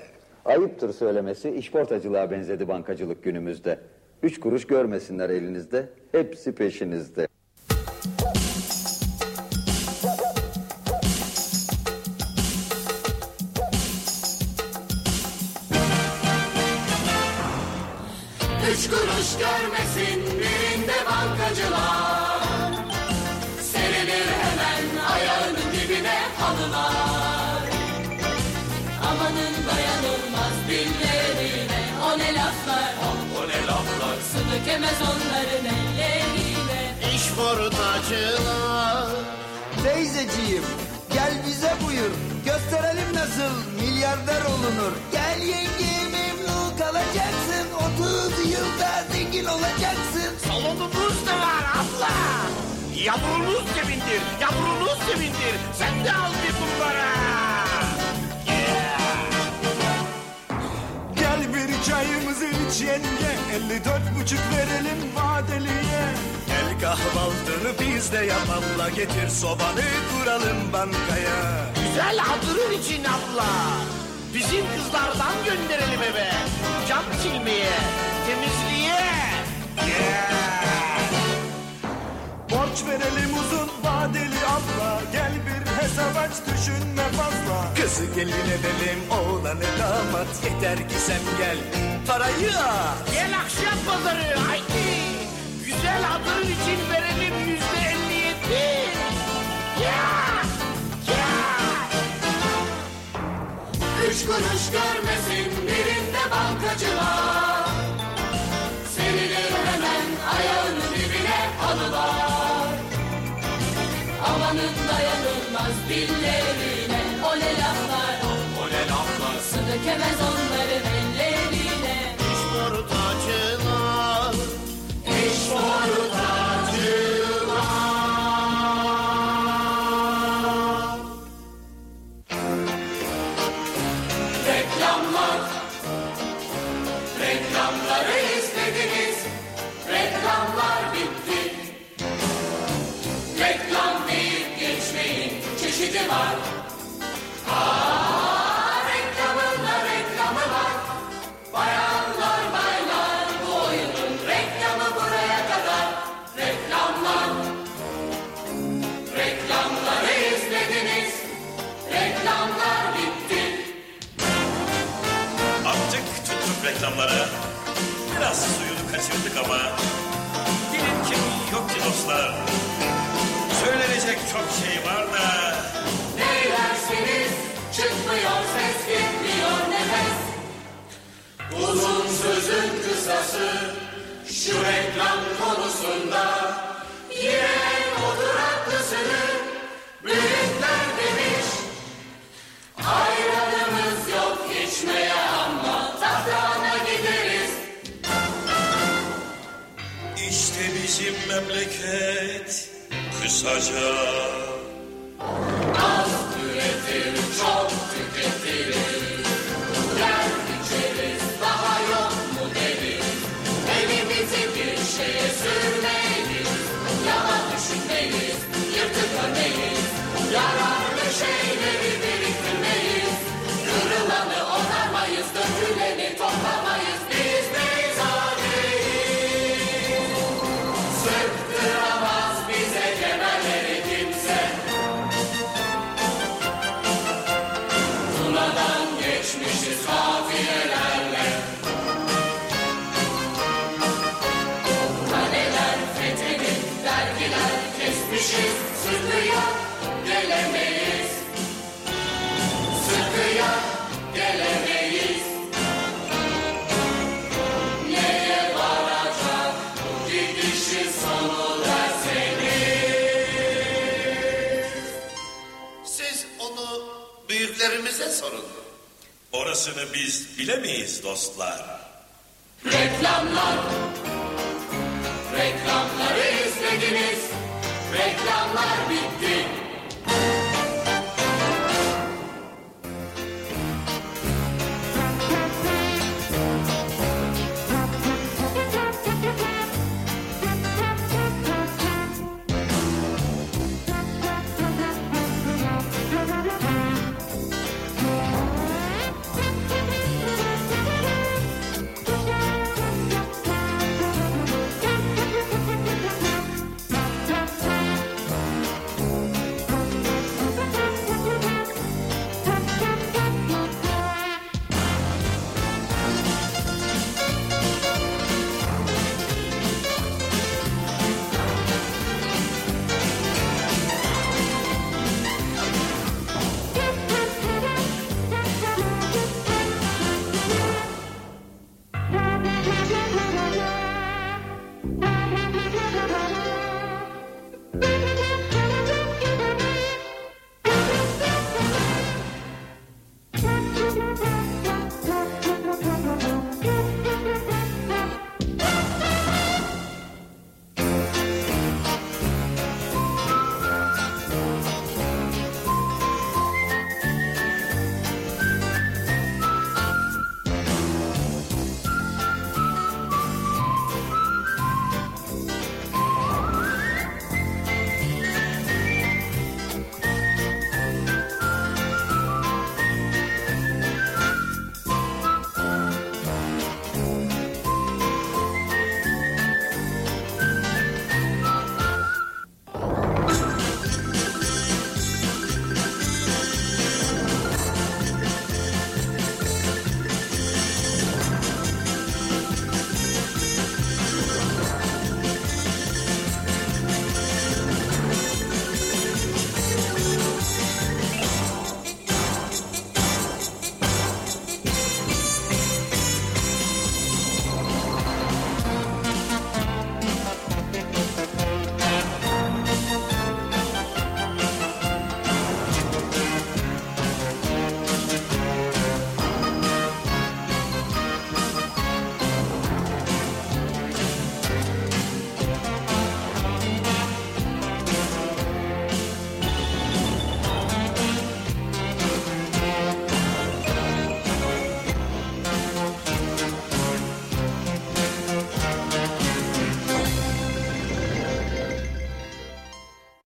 Ayıptır söylemesi işportacılığa benzedi bankacılık günümüzde. Üç kuruş görmesinler elinizde, hepsi peşinizde. Dökemez onların ellerine İş portacılar. Teyzeciğim gel bize buyur. Gösterelim nasıl milyarder olunur. Gel yenge memnun kalacaksın. 30 yılda zengin olacaksın. Salonumuz da var abla. Yavrunuz sevindir, yavrunuz sevindir. Sen de al bir bunlara. Çayımızı iç yenge 54 buçuk verelim vadeliye El kahvaltını biz de yapamla Getir sobanı kuralım bankaya Güzel hatırın için abla. Bizim kızlardan gönderelim eve. Cam silmeye, temizliğe. Borç verelim uzun vadeli abla Gel bir aç düşünme fazla Kızı gelin edelim oğlanı damat Yeter ki sen gel parayı at Gel akşam pazarı haydi. Güzel hatırın için verelim yüzde elli yedi. Ya, ya. Üç kuruş görmesin birinde bankacılar Serilir hemen ayağının dibine halılar Amanın dayanılmaz dillerine o ne laflar O ne laflar. Su dökemez Çeşidi var Aa, reklamın da reklamı var Bayanlar bu oyunun reklamı buraya kadar Reklamlar Reklamları izlediniz Reklamlar bitti Attık tuttuk reklamlara. Biraz suyunu kaçırdık ama. Dilin kemiği yok ki dostlar. Söylenecek çok şey var da. kısası şu reklam konusunda giren odur haklısını büyükler demiş. Ayranımız yok içmeye ama tahtana gideriz. İşte bizim memleket kısaca. Az üretir çok tüketir. sorunlu. Orasını biz bilemeyiz dostlar. Reklamlar Reklamları izlediniz Reklamlar bitti